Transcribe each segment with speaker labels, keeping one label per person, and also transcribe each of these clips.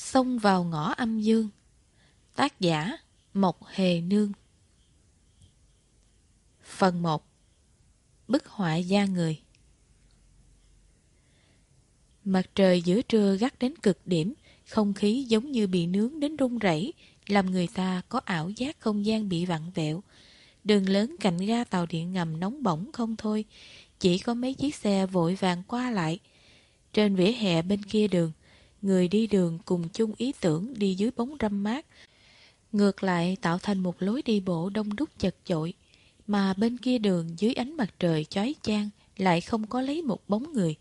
Speaker 1: Xông vào ngõ âm dương. Tác giả, Mộc Hề Nương. Phần 1 Bức họa da người. Mặt trời giữa trưa gắt đến cực điểm, Không khí giống như bị nướng đến rung rẩy, Làm người ta có ảo giác không gian bị vặn vẹo. Đường lớn cạnh ga tàu điện ngầm nóng bỏng không thôi, Chỉ có mấy chiếc xe vội vàng qua lại. Trên vỉa hè bên kia đường Người đi đường cùng chung ý tưởng đi dưới bóng râm mát. Ngược lại, tạo thành một lối đi bộ đông đúc chật chội. Mà bên kia đường dưới ánh mặt trời chói chang Lại không có lấy một bóng người.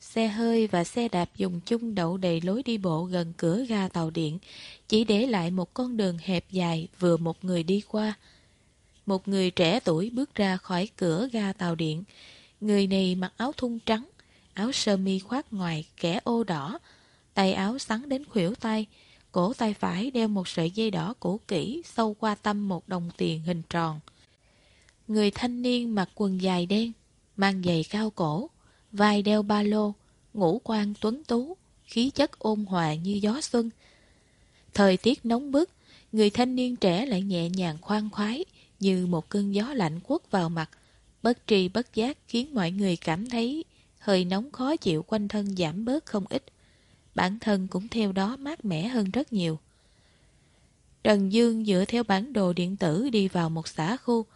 Speaker 1: Xe hơi và xe đạp dùng chung đậu đầy lối đi bộ gần cửa ga tàu điện, Chỉ để lại một con đường hẹp dài vừa một người đi qua. Một người trẻ tuổi bước ra khỏi cửa ga tàu điện. Người này mặc áo thun trắng, Áo sơ mi khoác ngoài kẻ ô đỏ Tay áo sắn đến khuỷu tay, Cổ tay phải đeo một sợi dây đỏ cũ kỹ Sâu qua tâm một đồng tiền hình tròn. Người thanh niên mặc quần dài đen, Mang giày cao cổ, Vai đeo ba lô, Ngũ quan tuấn tú, Khí chất ôn hòa như gió xuân. Thời tiết nóng bức, Người thanh niên trẻ lại nhẹ nhàng khoan khoái Như một cơn gió lạnh quất vào mặt, Bất tri bất giác khiến mọi người cảm thấy Hơi nóng khó chịu quanh thân giảm bớt không ít bản thân cũng theo đó mát mẻ hơn rất nhiều. Trần Dương dựa theo bản đồ điện tử đi vào một xã khu,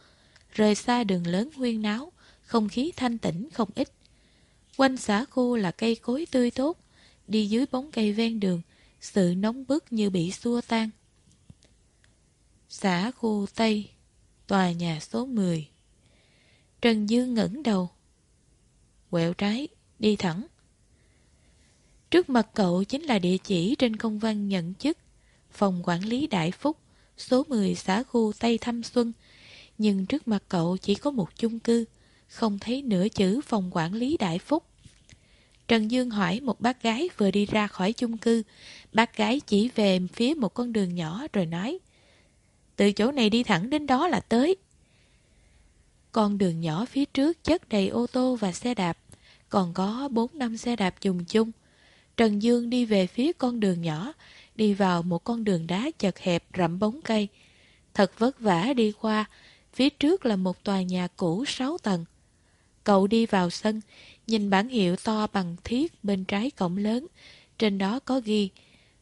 Speaker 1: rời xa đường lớn huyên náo, không khí thanh tĩnh không ít. Quanh xã khu là cây cối tươi tốt, đi dưới bóng cây ven đường, sự nóng bức như bị xua tan. Xã khu Tây, tòa nhà số 10 Trần Dương ngẩng đầu. Quẹo trái, đi thẳng. Trước mặt cậu chính là địa chỉ trên công văn nhận chức, Phòng quản lý Đại Phúc, Số 10 xã khu Tây Thâm Xuân. Nhưng trước mặt cậu chỉ có một chung cư, Không thấy nửa chữ phòng quản lý Đại Phúc. Trần Dương hỏi một bác gái vừa đi ra khỏi chung cư. Bác gái chỉ về phía một con đường nhỏ rồi nói, Từ chỗ này đi thẳng đến đó là tới. Con đường nhỏ phía trước chất đầy ô tô và xe đạp, Còn có 4 năm xe đạp dùng chung. Trần Dương đi về phía con đường nhỏ, đi vào một con đường đá chật hẹp rậm bóng cây. Thật vất vả đi qua, phía trước là một tòa nhà cũ 6 tầng. Cậu đi vào sân, nhìn bản hiệu to bằng thiết bên trái cổng lớn, trên đó có ghi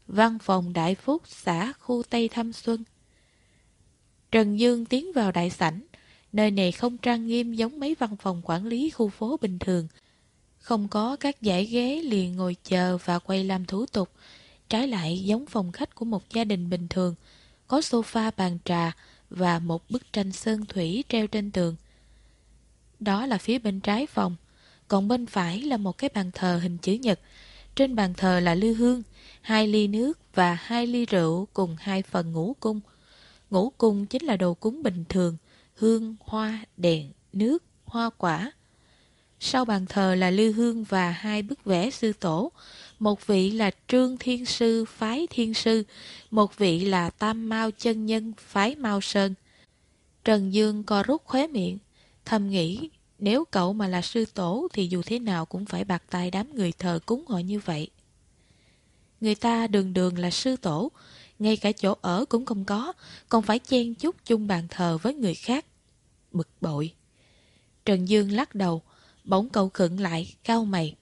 Speaker 1: Văn phòng Đại Phúc xã khu Tây Thâm Xuân. Trần Dương tiến vào đại sảnh, nơi này không trang nghiêm giống mấy văn phòng quản lý khu phố bình thường, không có các dãy ghế liền ngồi chờ và quay làm thủ tục. Trái lại giống phòng khách của một gia đình bình thường. Có sofa bàn trà và một bức tranh sơn thủy treo trên tường. Đó là phía bên trái phòng. Còn bên phải là một cái bàn thờ hình chữ nhật. Trên bàn thờ là lư hương, hai ly nước và hai ly rượu cùng hai phần ngũ cung. Ngũ cung chính là đồ cúng bình thường, hương, hoa, đèn, nước, hoa quả. Sau bàn thờ là Lư Hương và hai bức vẽ sư tổ. Một vị là Trương Thiên Sư phái Thiên Sư, một vị là Tam Mao chân nhân phái Mao Sơn. Trần Dương co rút khóe miệng, thầm nghĩ nếu cậu mà là sư tổ thì dù thế nào cũng phải bạc tay đám người thờ cúng họ như vậy. Người ta đường đường là sư tổ, ngay cả chỗ ở cũng không có, còn phải chen chúc chung bàn thờ với người khác. Bực bội. Trần Dương lắc đầu, Bỗng cậu khựng lại, cau mày.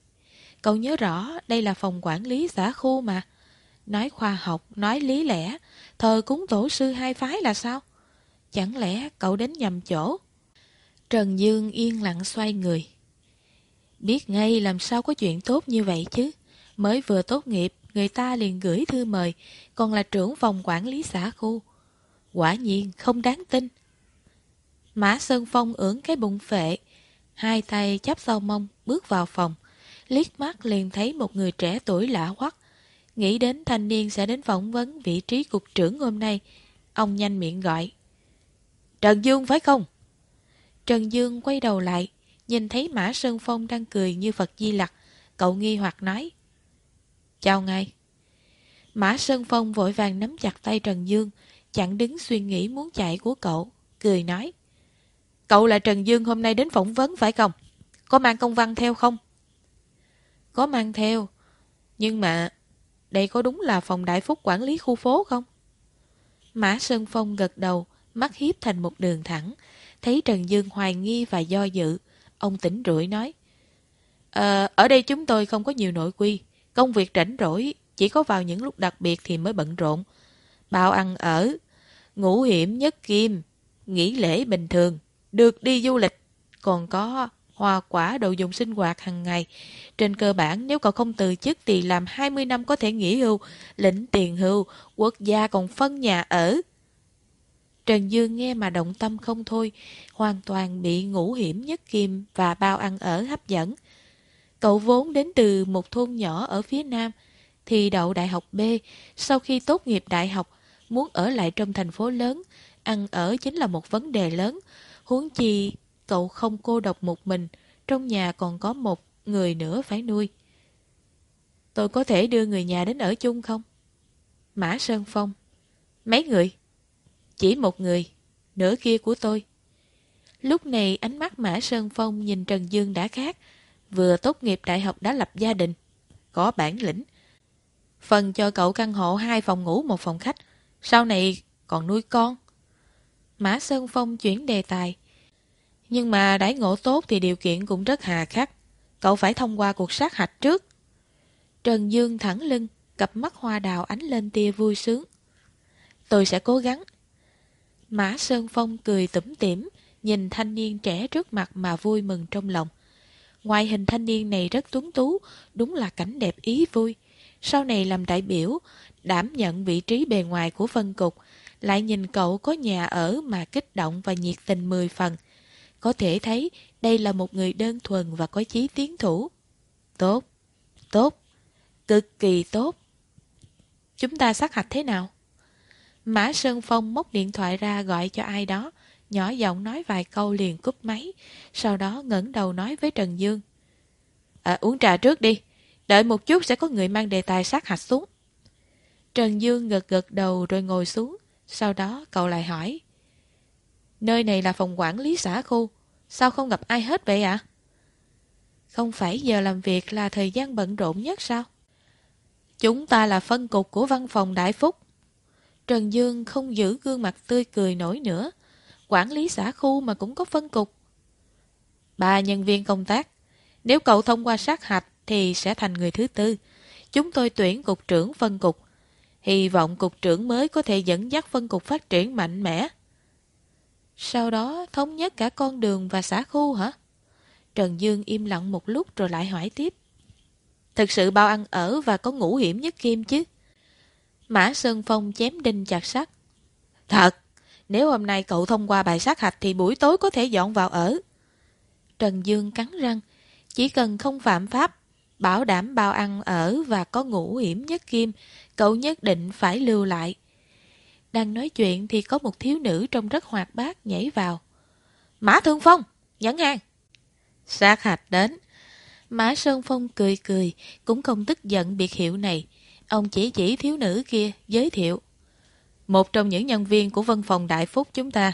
Speaker 1: Cậu nhớ rõ đây là phòng quản lý xã khu mà. Nói khoa học, nói lý lẽ, thờ cúng tổ sư hai phái là sao? Chẳng lẽ cậu đến nhầm chỗ? Trần Dương yên lặng xoay người. Biết ngay làm sao có chuyện tốt như vậy chứ. Mới vừa tốt nghiệp, người ta liền gửi thư mời, còn là trưởng phòng quản lý xã khu. Quả nhiên không đáng tin. Mã Sơn Phong ưỡn cái bụng phệ, Hai tay chắp sau mông, bước vào phòng. Liếc mắt liền thấy một người trẻ tuổi lạ hoắc. Nghĩ đến thanh niên sẽ đến phỏng vấn vị trí cục trưởng hôm nay, Ông nhanh miệng gọi. Trần Dương phải không? Trần Dương quay đầu lại, Nhìn thấy Mã Sơn Phong đang cười như Phật Di Lặc. Cậu nghi hoặc nói, Chào ngài. Mã Sơn Phong vội vàng nắm chặt tay Trần Dương Chẳng đứng suy nghĩ muốn chạy của cậu, Cười nói Cậu là Trần Dương hôm nay đến phỏng vấn phải không? Có mang công văn theo không? Có mang theo. Nhưng mà đây có đúng là phòng đại phúc quản lý khu phố không? Mã Sơn Phong gật đầu, mắt hiếp thành một đường thẳng. Thấy Trần Dương hoài nghi và do dự, ông tỉnh rủi nói. À, ở đây chúng tôi không có nhiều nội quy. Công việc rảnh rỗi, chỉ có vào những lúc đặc biệt thì mới bận rộn. Bao ăn ở, ngủ hiểm nhất kim, nghỉ lễ bình thường, được đi du lịch, còn có hoa quả đồ dùng sinh hoạt hàng ngày. Trên cơ bản nếu cậu không từ chức thì làm 20 năm có thể nghỉ hưu, lĩnh tiền hưu, quốc gia còn phân nhà ở. Trần Dương nghe mà động tâm không thôi, hoàn toàn bị ngũ hiểm nhất kim và bao ăn ở hấp dẫn. Cậu vốn đến từ một thôn nhỏ ở phía nam, thì đậu đại học B, sau khi tốt nghiệp đại học, muốn ở lại trong thành phố lớn, ăn ở chính là một vấn đề lớn. Huống chi, cậu không cô độc một mình, trong nhà còn có một người nữa phải nuôi. Tôi có thể đưa người nhà đến ở chung không? Mã Sơn Phong. Mấy người? Chỉ một người, nửa kia của tôi. Lúc này ánh mắt Mã Sơn Phong nhìn Trần Dương đã khác, vừa tốt nghiệp đại học đã lập gia đình, có bản lĩnh. Phần cho cậu căn hộ hai phòng ngủ một phòng khách, sau này còn nuôi con. Mã Sơn Phong chuyển đề tài. Nhưng mà đãi ngộ tốt thì điều kiện cũng rất hà khắc. Cậu phải thông qua cuộc sát hạch trước. Trần Dương thẳng lưng, cặp mắt hoa đào ánh lên tia vui sướng. Tôi sẽ cố gắng. Mã Sơn Phong cười tủm tỉm, nhìn thanh niên trẻ trước mặt mà vui mừng trong lòng. Ngoài hình thanh niên này rất tuấn tú, đúng là cảnh đẹp ý vui. Sau này làm đại biểu, đảm nhận vị trí bề ngoài của phân cục, lại nhìn cậu có nhà ở mà kích động và nhiệt tình mười phần. Có thể thấy đây là một người đơn thuần và có chí tiến thủ. Tốt, tốt, cực kỳ tốt. Chúng ta sát hạch thế nào? Mã Sơn Phong móc điện thoại ra gọi cho ai đó, nhỏ giọng nói vài câu liền cúp máy, sau đó ngẩng đầu nói với Trần Dương. À, uống trà trước đi, đợi một chút sẽ có người mang đề tài sát hạch xuống. Trần Dương gật gật đầu rồi ngồi xuống, sau đó cậu lại hỏi. Nơi này là phòng quản lý xã khu, sao không gặp ai hết vậy ạ? À? Không phải giờ làm việc là thời gian bận rộn nhất sao? Chúng ta là phân cục của văn phòng Đại Phúc. Trần Dương không giữ gương mặt tươi cười nổi nữa. Quản lý xã khu mà cũng có phân cục. Ba nhân viên công tác. Nếu cậu thông qua sát hạch thì sẽ thành người thứ tư. Chúng tôi tuyển cục trưởng phân cục. Hy vọng cục trưởng mới có thể dẫn dắt phân cục phát triển mạnh mẽ. Sau đó thống nhất cả con đường và xã khu hả? Trần Dương im lặng một lúc rồi lại hỏi tiếp. Thực sự bao ăn ở và có ngủ hiểm nhất kim chứ? Mã Sơn Phong chém đinh chặt sắt. Thật, nếu hôm nay cậu thông qua bài sát hạch thì buổi tối có thể dọn vào ở. Trần Dương cắn răng, chỉ cần không phạm pháp, bảo đảm bao ăn ở và có ngủ hiểm nhất kim, cậu nhất định phải lưu lại. Đang nói chuyện thì có một thiếu nữ trông rất hoạt bát nhảy vào. Mã Thương Phong, nhẫn hàng. Sát hạch đến. Mã Sơn Phong cười cười, cũng không tức giận biệt hiệu này. Ông chỉ chỉ thiếu nữ kia, giới thiệu. Một trong những nhân viên của văn phòng Đại Phúc chúng ta,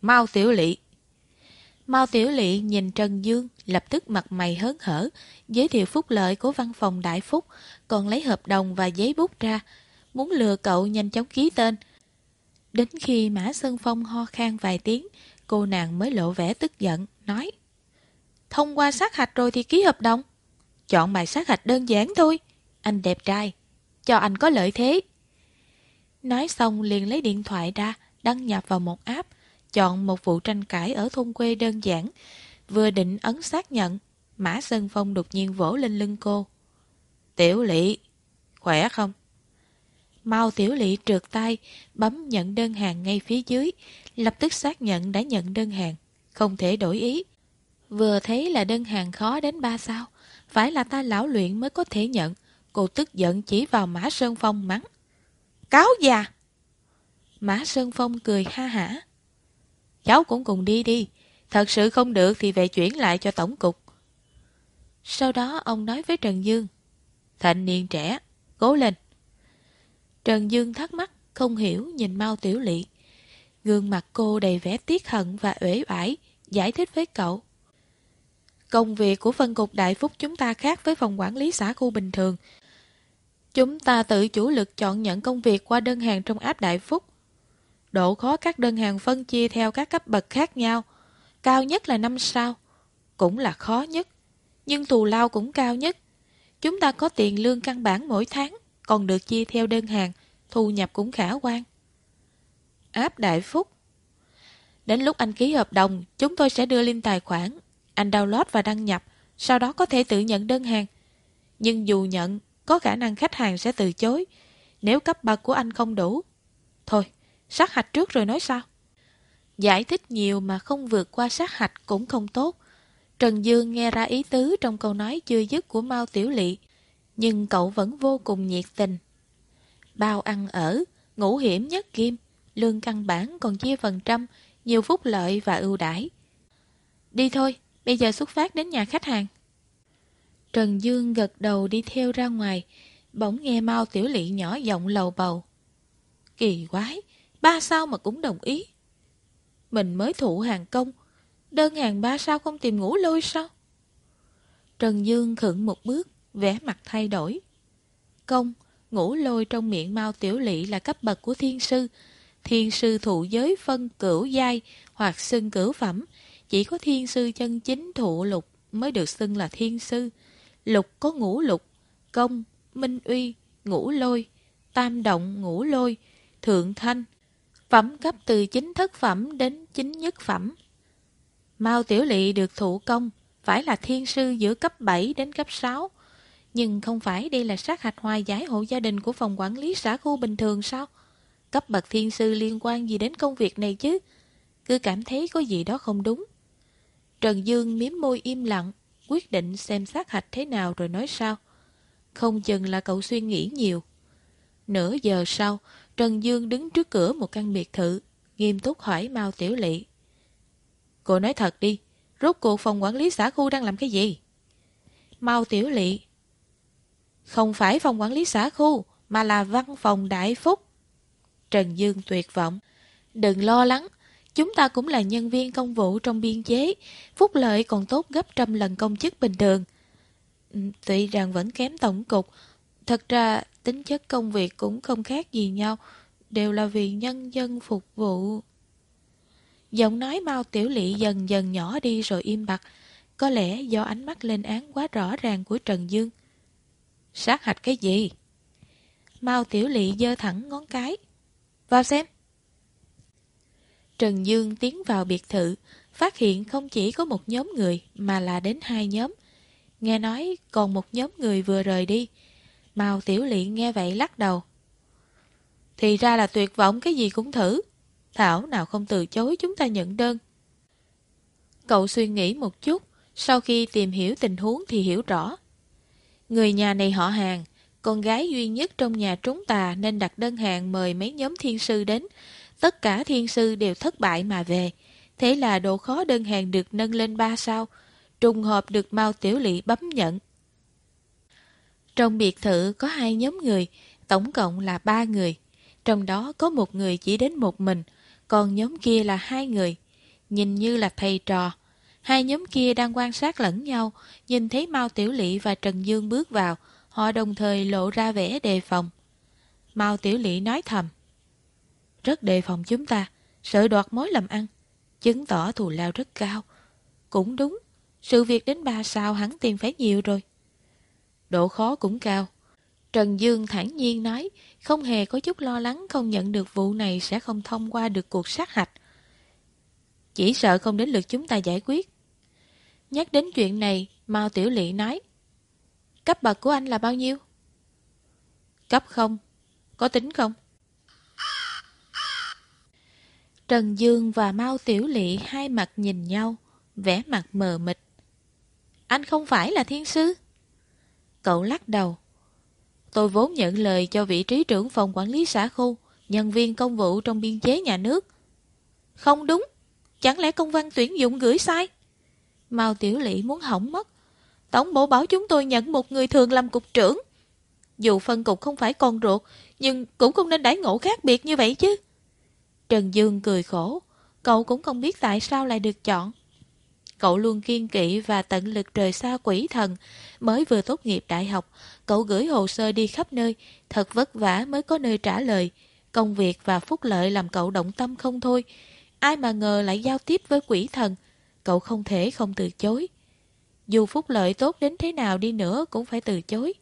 Speaker 1: Mao Tiểu Lị. Mao Tiểu Lị nhìn Trần Dương, lập tức mặt mày hớn hở, giới thiệu phúc lợi của văn phòng Đại Phúc, còn lấy hợp đồng và giấy bút ra, muốn lừa cậu nhanh chóng ký tên. Đến khi Mã Sơn Phong ho khan vài tiếng, cô nàng mới lộ vẻ tức giận, nói Thông qua sát hạch rồi thì ký hợp đồng. Chọn bài sát hạch đơn giản thôi. Anh đẹp trai, cho anh có lợi thế. Nói xong liền lấy điện thoại ra, đăng nhập vào một app, chọn một vụ tranh cãi ở thôn quê đơn giản. Vừa định ấn xác nhận, Mã Sơn Phong đột nhiên vỗ lên lưng cô. Tiểu lỵ, khỏe không? Mau tiểu lỵ trượt tay, bấm nhận đơn hàng ngay phía dưới, lập tức xác nhận đã nhận đơn hàng, không thể đổi ý. Vừa thấy là đơn hàng khó đến ba sao, phải là ta lão luyện mới có thể nhận. Cô tức giận chỉ vào Mã Sơn Phong mắng. Cáo già! Mã Sơn Phong cười ha hả. Cháu cũng cùng đi đi. Thật sự không được thì về chuyển lại cho tổng cục. Sau đó ông nói với Trần Dương. Thanh niên trẻ, cố lên. Trần Dương thắc mắc, không hiểu nhìn Mao Tiểu Lị. Gương mặt cô đầy vẻ tiếc hận và uể oải, giải thích với cậu. Công việc của phân cục Đại Phúc chúng ta khác với phòng quản lý xã khu bình thường. Chúng ta tự chủ lực chọn nhận công việc qua đơn hàng trong áp Đại Phúc. Độ khó các đơn hàng phân chia theo các cấp bậc khác nhau. Cao nhất là 5 sao, cũng là khó nhất. Nhưng thù lao cũng cao nhất. Chúng ta có tiền lương căn bản mỗi tháng, còn được chia theo đơn hàng, thu nhập cũng khả quan. Áp Đại Phúc Đến lúc anh ký hợp đồng, chúng tôi sẽ đưa lên tài khoản. Anh download và đăng nhập, sau đó có thể tự nhận đơn hàng. Nhưng dù nhận, có khả năng khách hàng sẽ từ chối nếu cấp bậc của anh không đủ. Thôi, sát hạch trước rồi nói sao? Giải thích nhiều mà không vượt qua sát hạch cũng không tốt. Trần Dương nghe ra ý tứ trong câu nói chưa dứt của Mao Tiểu Lị, nhưng cậu vẫn vô cùng nhiệt tình. Bao ăn ở, ngủ hiểm nhất kim, lương căn bản còn chia phần trăm, nhiều phúc lợi và ưu đãi. Đi thôi, bây giờ xuất phát đến nhà khách hàng. Trần Dương gật đầu đi theo ra ngoài, bỗng nghe Mao Tiểu Lị nhỏ giọng lầu bầu. Kỳ quái, ba sao mà cũng đồng ý. Mình mới thụ hàng công, đơn hàng ba sao không tìm ngủ lôi sao? Trần Dương khựng một bước, vẻ mặt thay đổi. Công, ngủ lôi trong miệng Mao Tiểu Lị là cấp bậc của thiên sư. Thiên sư thụ giới phân cửu giai hoặc xưng cửu phẩm. Chỉ có thiên sư chân chính thụ lục mới được xưng là thiên sư. Lục có ngũ lục, công, minh uy, ngũ lôi, tam động ngũ lôi, thượng thanh. Phẩm cấp từ chính thất phẩm đến chính nhất phẩm. Mao Tiểu Lị được thụ công, phải là thiên sư giữa cấp 7 đến cấp 6. Nhưng không phải đây là sát hạch hoài giải hộ gia đình của phòng quản lý xã khu bình thường sao? Cấp bậc thiên sư liên quan gì đến công việc này chứ? Cứ cảm thấy có gì đó không đúng. Trần Dương miếm môi im lặng, quyết định xem sát hạch thế nào rồi nói sao. Không chừng là cậu suy nghĩ nhiều. Nửa giờ sau, Trần Dương đứng trước cửa một căn biệt thự, nghiêm túc hỏi Mao Tiểu Lị. Cô nói thật đi, rốt cuộc phòng quản lý xã khu đang làm cái gì? Mao Tiểu Lị Không phải phòng quản lý xã khu, mà là văn phòng Đại Phúc. Trần Dương tuyệt vọng. Đừng lo lắng, chúng ta cũng là nhân viên công vụ trong biên chế, phúc lợi còn tốt gấp trăm lần công chức bình thường. Ừ, tuy rằng vẫn kém tổng cục, thật ra tính chất công việc cũng không khác gì nhau, đều là vì nhân dân phục vụ. Giọng nói Mao Tiểu Lị dần dần nhỏ đi rồi im bặt, có lẽ do ánh mắt lên án quá rõ ràng của Trần Dương. Sát hạch cái gì? Mao Tiểu Lị giơ thẳng ngón cái. Vào xem. Trần Dương tiến vào biệt thự, phát hiện không chỉ có một nhóm người mà là đến hai nhóm. Nghe nói còn một nhóm người vừa rời đi. Mao Tiểu Lị nghe vậy lắc đầu. Thì ra là tuyệt vọng cái gì cũng thử. Thảo nào không từ chối chúng ta nhận đơn. Cậu suy nghĩ một chút, sau khi tìm hiểu tình huống thì hiểu rõ. Người nhà này họ hàng, con gái duy nhất trong nhà trúng tà nên đặt đơn hàng mời mấy nhóm thiên sư đến. Tất cả thiên sư đều thất bại mà về. Thế là độ khó đơn hàng được nâng lên ba sao. Trùng hợp được Mao Tiểu Lị bấm nhận. Trong biệt thự có hai nhóm người, tổng cộng là ba người. Trong đó có một người chỉ đến một mình, còn nhóm kia là hai người. Nhìn như là thầy trò. Hai nhóm kia đang quan sát lẫn nhau, nhìn thấy Mao Tiểu Lị và Trần Dương bước vào, họ đồng thời lộ ra vẻ đề phòng. Mao Tiểu Lị nói thầm. Rất đề phòng chúng ta, sợ đoạt mối làm ăn, chứng tỏ thù lao rất cao. Cũng đúng, sự việc đến ba sao hắn tiền phải nhiều rồi. Độ khó cũng cao. Trần Dương thản nhiên nói, không hề có chút lo lắng không nhận được vụ này sẽ không thông qua được cuộc sát hạch. Chỉ sợ không đến lượt chúng ta giải quyết. Nhắc đến chuyện này, Mao Tiểu Lị nói, cấp bậc của anh là bao nhiêu? Cấp không. Có tính không? Trần Dương và Mao Tiểu Lị hai mặt nhìn nhau, vẻ mặt mờ mịt. Anh không phải là thiên sư? Cậu lắc đầu. Tôi vốn nhận lời cho vị trí trưởng phòng quản lý xã khu, nhân viên công vụ trong biên chế nhà nước. Không đúng, chẳng lẽ công văn tuyển dụng gửi sai? Mao Tiểu Lị muốn hỏng mất. Tổng bộ bảo chúng tôi nhận một người thường làm cục trưởng. Dù phân cục không phải con ruột, nhưng cũng không nên đãi ngộ khác biệt như vậy chứ. Trần Dương cười khổ, cậu cũng không biết tại sao lại được chọn. Cậu luôn kiên kỵ và tận lực rời xa quỷ thần. Mới vừa tốt nghiệp đại học, cậu gửi hồ sơ đi khắp nơi, thật vất vả mới có nơi trả lời. Công việc và phúc lợi làm cậu động tâm không thôi. Ai mà ngờ lại giao tiếp với quỷ thần. Cậu không thể không từ chối. Dù phúc lợi tốt đến thế nào đi nữa cũng phải từ chối.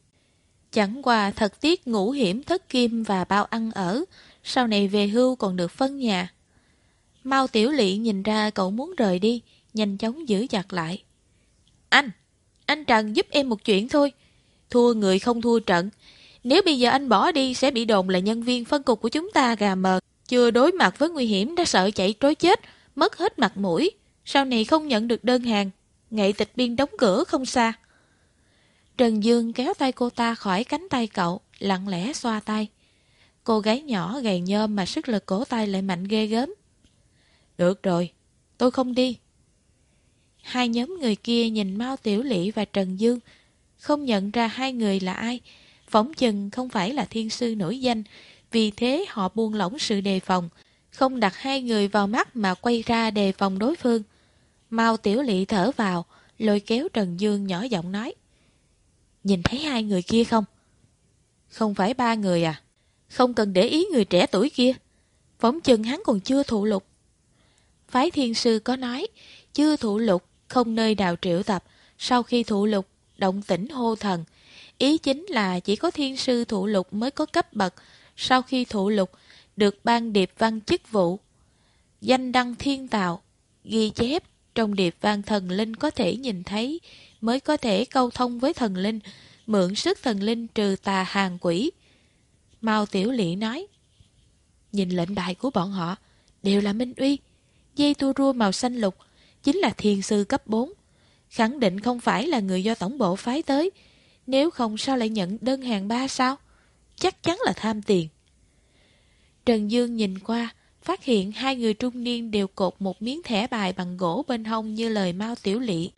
Speaker 1: Chẳng qua thật tiếc ngũ hiểm thất kim và bao ăn ở, sau này về hưu còn được phân nhà. Mao Tiểu Lị nhìn ra cậu muốn rời đi, nhanh chóng giữ chặt lại. Anh, anh Trần giúp em một chuyện thôi. Thua người không thua trận. Nếu bây giờ anh bỏ đi sẽ bị đồn là nhân viên phân cục của chúng ta gà mờ. Chưa đối mặt với nguy hiểm đã sợ chạy trối chết, mất hết mặt mũi. Sau này không nhận được đơn hàng. Nghệ tịch biên đóng cửa không xa. Trần Dương kéo tay cô ta khỏi cánh tay cậu, lặng lẽ xoa tay. Cô gái nhỏ gầy nhơm mà sức lực cổ tay lại mạnh ghê gớm. Được rồi, tôi không đi. Hai nhóm người kia nhìn Mao Tiểu Lỵ và Trần Dương, không nhận ra hai người là ai. Phỏng chừng không phải là thiên sư nổi danh, vì thế họ buông lỏng sự đề phòng, không đặt hai người vào mắt mà quay ra đề phòng đối phương. Mao Tiểu Lỵ thở vào, lôi kéo Trần Dương nhỏ giọng nói. Nhìn thấy hai người kia không? Không phải ba người à? Không cần để ý người trẻ tuổi kia. Phóng chừng hắn còn chưa thụ lục. Phái thiên sư có nói, chưa thụ lục, không nơi nào triệu tập. Sau khi thụ lục, động tỉnh hô thần. Ý chính là chỉ có thiên sư thụ lục mới có cấp bậc. Sau khi thụ lục, được ban điệp văn chức vụ. Danh đăng thiên tạo, ghi chép trong điệp văn thần linh có thể nhìn thấy mới có thể câu thông với thần linh, mượn sức thần linh trừ tà hàng quỷ. Mao Tiểu lỵ nói, nhìn lệnh bài của bọn họ, đều là minh uy. Dây tua rua màu xanh lục, chính là thiền sư cấp 4. Khẳng định không phải là người do tổng bộ phái tới, nếu không sao lại nhận đơn hàng ba sao? Chắc chắn là tham tiền. Trần Dương nhìn qua, phát hiện hai người trung niên đều cột một miếng thẻ bài bằng gỗ bên hông như lời Mao Tiểu Lị.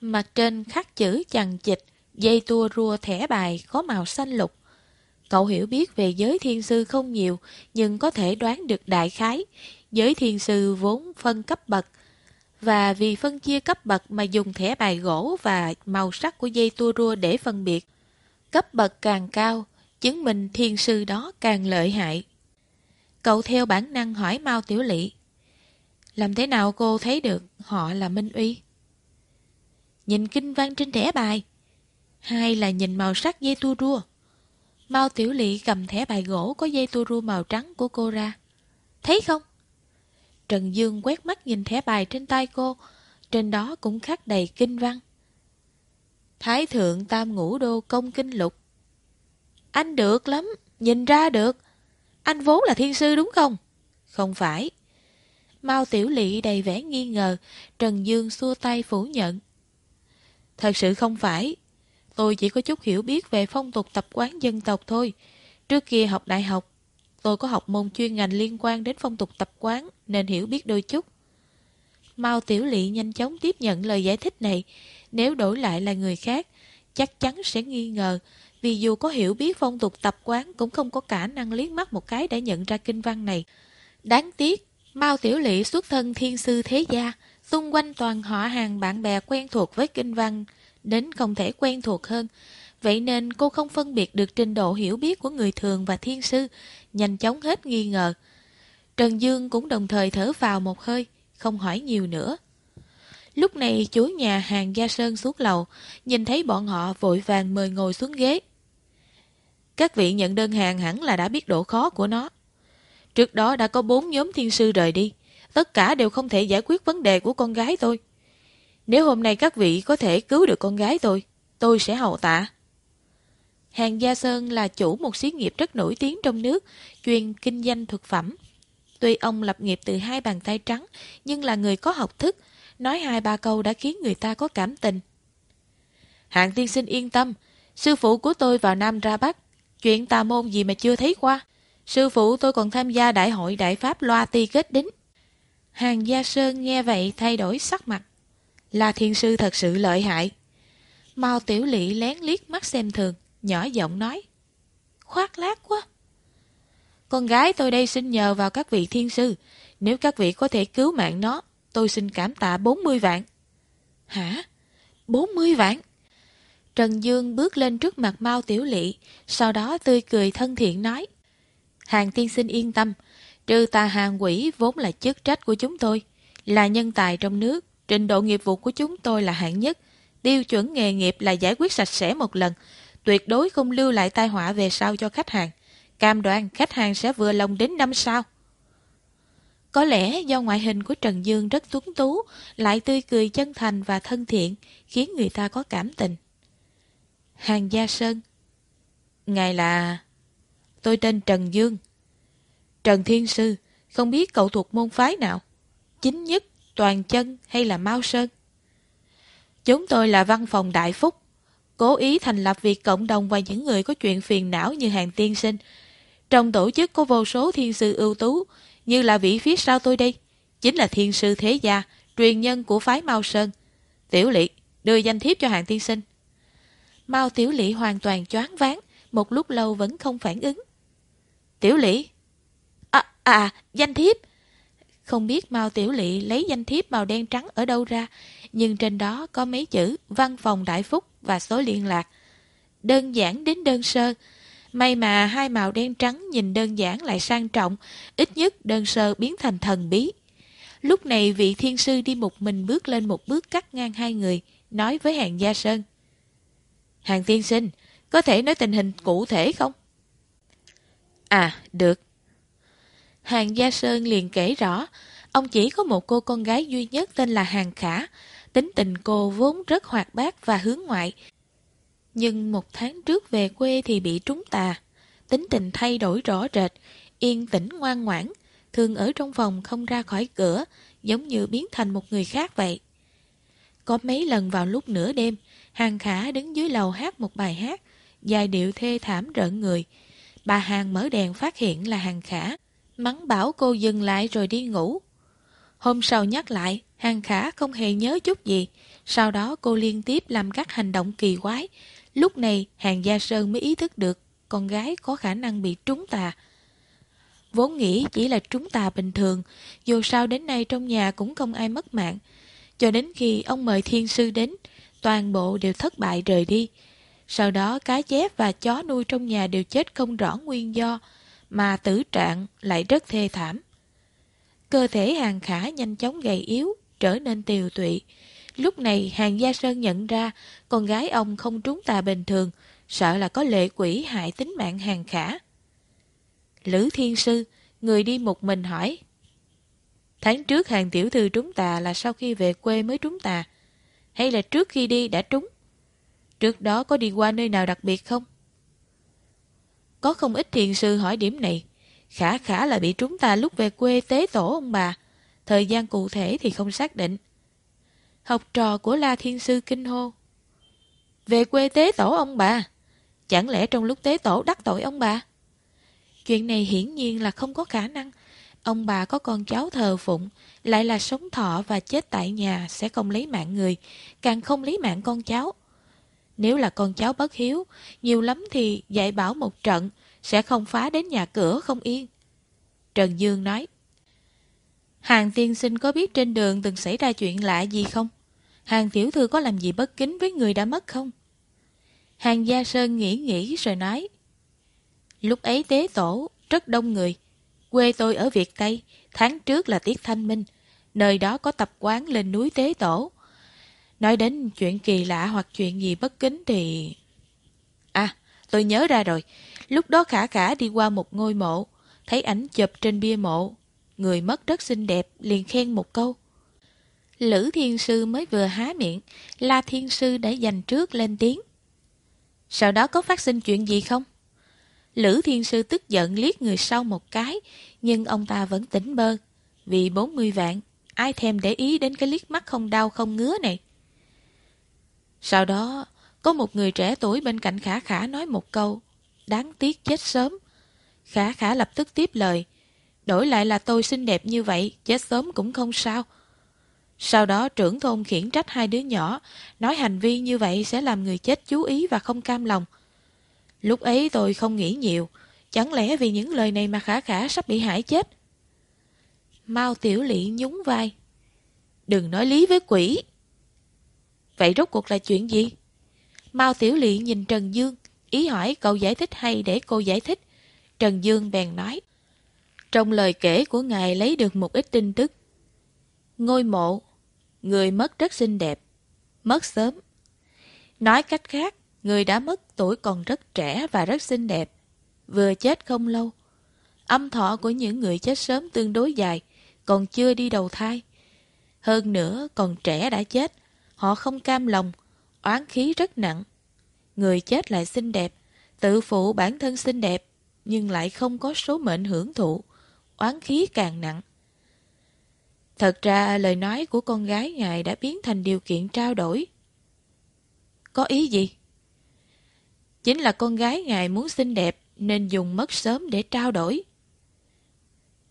Speaker 1: Mặt trên khắc chữ chằng chịch, dây tua rua thẻ bài có màu xanh lục. Cậu hiểu biết về giới thiên sư không nhiều, nhưng có thể đoán được đại khái. Giới thiên sư vốn phân cấp bậc, và vì phân chia cấp bậc mà dùng thẻ bài gỗ và màu sắc của dây tua rua để phân biệt. Cấp bậc càng cao, chứng minh thiên sư đó càng lợi hại. Cậu theo bản năng hỏi Mao Tiểu Lị. Làm thế nào cô thấy được họ là Minh Uy? Nhìn kinh văn trên thẻ bài. Hai là nhìn màu sắc dây tua rua. Mao Tiểu Lị cầm thẻ bài gỗ có dây tua rua màu trắng của cô ra. Thấy không? Trần Dương quét mắt nhìn thẻ bài trên tay cô. Trên đó cũng khắc đầy kinh văn. Thái thượng tam ngũ đô công kinh lục. Anh được lắm, nhìn ra được. Anh vốn là thiên sư đúng không? Không phải. Mao Tiểu Lị đầy vẻ nghi ngờ, Trần Dương xua tay phủ nhận. Thật sự không phải. Tôi chỉ có chút hiểu biết về phong tục tập quán dân tộc thôi. Trước kia học đại học, tôi có học môn chuyên ngành liên quan đến phong tục tập quán nên hiểu biết đôi chút. Mao Tiểu Lị nhanh chóng tiếp nhận lời giải thích này. Nếu đổi lại là người khác, chắc chắn sẽ nghi ngờ vì dù có hiểu biết phong tục tập quán cũng không có khả năng liếc mắt một cái đã nhận ra kinh văn này. Đáng tiếc, Mao Tiểu Lị xuất thân thiên sư thế gia, xung quanh toàn họ hàng bạn bè quen thuộc với kinh văn, đến không thể quen thuộc hơn. Vậy nên cô không phân biệt được trình độ hiểu biết của người thường và thiên sư, nhanh chóng hết nghi ngờ. Trần Dương cũng đồng thời thở vào một hơi, không hỏi nhiều nữa. Lúc này chú nhà hàng Gia Sơn xuống lầu, nhìn thấy bọn họ vội vàng mời ngồi xuống ghế. Các vị nhận đơn hàng hẳn là đã biết độ khó của nó. Trước đó đã có bốn nhóm thiên sư rời đi. Tất cả đều không thể giải quyết vấn đề của con gái tôi. Nếu hôm nay các vị có thể cứu được con gái tôi, tôi sẽ hậu tạ. Hàng Gia Sơn là chủ một xí nghiệp rất nổi tiếng trong nước, chuyên kinh doanh thực phẩm. Tuy ông lập nghiệp từ hai bàn tay trắng, nhưng là người có học thức, nói hai ba câu đã khiến người ta có cảm tình. Hạng tiên sinh yên tâm, sư phụ của tôi vào Nam ra Bắc, chuyện tà môn gì mà chưa thấy qua. Sư phụ tôi còn tham gia đại hội đại pháp loa ti kết đính. Hàng Gia Sơn nghe vậy thay đổi sắc mặt. Là thiên sư thật sự lợi hại. Mao Tiểu Lị lén liếc mắt xem thường, nhỏ giọng nói. Khoác lác quá. Con gái tôi đây xin nhờ vào các vị thiên sư. Nếu các vị có thể cứu mạng nó, tôi xin cảm tạ 40 vạn. Hả? 40 vạn? Trần Dương bước lên trước mặt Mao Tiểu Lị, sau đó tươi cười thân thiện nói. Hàng tiên sinh yên tâm, trừ tà hàng quỷ vốn là chức trách của chúng tôi, là nhân tài trong nước, trình độ nghiệp vụ của chúng tôi là hạng nhất, tiêu chuẩn nghề nghiệp là giải quyết sạch sẽ một lần, tuyệt đối không lưu lại tai họa về sau cho khách hàng. Cam đoan khách hàng sẽ vừa lòng đến năm sau. Có lẽ do ngoại hình của Trần Dương rất tuấn tú, lại tươi cười chân thành và thân thiện, khiến người ta có cảm tình. Hàng Gia Sơn Ngài là... Tôi tên Trần Dương. Trần Thiên Sư, không biết cậu thuộc môn phái nào? Chính nhất, Toàn Chân hay là Mao Sơn? Chúng tôi là văn phòng Đại Phúc, cố ý thành lập việc cộng đồng và những người có chuyện phiền não như hàng tiên sinh. Trong tổ chức có vô số thiên sư ưu tú, như là vị phía sau tôi đây, chính là thiên sư thế gia, truyền nhân của phái Mao Sơn. Tiểu lỵ, đưa danh thiếp cho hàng tiên sinh. Mao Tiểu lỵ hoàn toàn choáng váng, một lúc lâu vẫn không phản ứng. Tiểu lỵ À, à, danh thiếp! Không biết Mao Tiểu lỵ lấy danh thiếp màu đen trắng ở đâu ra, nhưng trên đó có mấy chữ Văn phòng Đại Phúc và số liên lạc. Đơn giản đến đơn sơ, May mà hai màu đen trắng nhìn đơn giản lại sang trọng, ít nhất đơn sơ biến thành thần bí. Lúc này vị thiên sư đi một mình bước lên một bước cắt ngang hai người, nói với hàng gia sơn. Hàng tiên sinh, có thể nói tình hình cụ thể không? À, được. Hàng gia sơn liền kể rõ, ông chỉ có một cô con gái duy nhất tên là Hàng Khả. Tính tình cô vốn rất hoạt bát và hướng ngoại, nhưng một tháng trước về quê thì bị trúng tà. Tính tình thay đổi rõ rệt, yên tĩnh ngoan ngoãn, thường ở trong phòng không ra khỏi cửa, giống như biến thành một người khác vậy. Có mấy lần vào lúc nửa đêm, Hàng Khả đứng dưới lầu hát một bài hát, dài điệu thê thảm rợn người. Bà Hàng mở đèn phát hiện là Hàng Khả, mắng bảo cô dừng lại rồi đi ngủ. Hôm sau nhắc lại, Hàng Khả không hề nhớ chút gì, sau đó cô liên tiếp làm các hành động kỳ quái, Lúc này hàng Gia Sơn mới ý thức được con gái có khả năng bị trúng tà. Vốn nghĩ chỉ là trúng tà bình thường, dù sao đến nay trong nhà cũng không ai mất mạng. Cho đến khi ông mời thiên sư đến, toàn bộ đều thất bại rời đi. Sau đó cá chép và chó nuôi trong nhà đều chết không rõ nguyên do, mà tử trạng lại rất thê thảm. Cơ thể hàng khả nhanh chóng gầy yếu, trở nên tiều tụy, Lúc này hàng Gia Sơn nhận ra con gái ông không trúng tà bình thường, sợ là có lệ quỷ hại tính mạng hàng khả. Lữ Thiên Sư, người đi một mình hỏi. Tháng trước hàng tiểu thư trúng tà là sau khi về quê mới trúng tà, hay là trước khi đi đã trúng? Trước đó có đi qua nơi nào đặc biệt không? Có không ít thiền sư hỏi điểm này. Khả khả là bị chúng ta lúc về quê tế tổ ông bà. Thời gian cụ thể thì không xác định học trò của La Thiên Sư kinh hô. Về quê tế tổ ông bà. Chẳng lẽ trong lúc tế tổ đắc tội ông bà? Chuyện này hiển nhiên là không có khả năng. Ông bà có con cháu thờ phụng, lại là sống thọ và chết tại nhà sẽ không lấy mạng người, càng không lấy mạng con cháu. Nếu là con cháu bất hiếu, nhiều lắm thì dạy bảo một trận, sẽ không phá đến nhà cửa không yên. Trần Dương nói, Hàng tiên sinh có biết trên đường từng xảy ra chuyện lạ gì không? Hàng tiểu thư có làm gì bất kính với người đã mất không? Hàng Gia Sơn nghĩ nghĩ rồi nói. Lúc ấy tế tổ, rất đông người. Quê tôi ở Việt Tây, tháng trước là tiết thanh minh. Nơi đó có tập quán lên núi tế tổ. Nói đến chuyện kỳ lạ hoặc chuyện gì bất kính thì... À, tôi nhớ ra rồi. Lúc đó khả khả đi qua một ngôi mộ, thấy ảnh chụp trên bia mộ, người mất rất xinh đẹp, liền khen một câu. Lữ Thiên Sư mới vừa há miệng, La Thiên Sư đã dành trước lên tiếng. Sau đó có phát sinh chuyện gì không? Lữ Thiên Sư tức giận liếc người sau một cái, nhưng ông ta vẫn tỉnh bơ. Vì 40 vạn, ai thèm để ý đến cái liếc mắt không đau không ngứa này. Sau đó, có một người trẻ tuổi bên cạnh Khả Khả nói một câu, đáng tiếc chết sớm. Khả Khả lập tức tiếp lời, Đổi lại là tôi xinh đẹp như vậy, chết sớm cũng không sao. Sau đó trưởng thôn khiển trách hai đứa nhỏ, nói hành vi như vậy sẽ làm người chết chú ý và không cam lòng. Lúc ấy tôi không nghĩ nhiều, chẳng lẽ vì những lời này mà khả khả sắp bị hại chết? Mao Tiểu Lị nhún vai. Đừng nói lý với quỷ. Vậy rốt cuộc là chuyện gì? Mao Tiểu Lị nhìn Trần Dương, ý hỏi cậu giải thích hay để cô giải thích. Trần Dương bèn nói. Trong lời kể của ngài lấy được một ít tin tức. Ngôi mộ, người mất rất xinh đẹp, mất sớm. Nói cách khác, người đã mất tuổi còn rất trẻ và rất xinh đẹp, vừa chết không lâu. Âm thọ của những người chết sớm tương đối dài, còn chưa đi đầu thai. Hơn nữa, còn trẻ đã chết, họ không cam lòng, oán khí rất nặng. Người chết lại xinh đẹp, tự phụ bản thân xinh đẹp, nhưng lại không có số mệnh hưởng thụ, oán khí càng nặng. Thật ra lời nói của con gái ngài đã biến thành điều kiện trao đổi. Có ý gì? Chính là con gái ngài muốn xinh đẹp nên dùng mất sớm để trao đổi.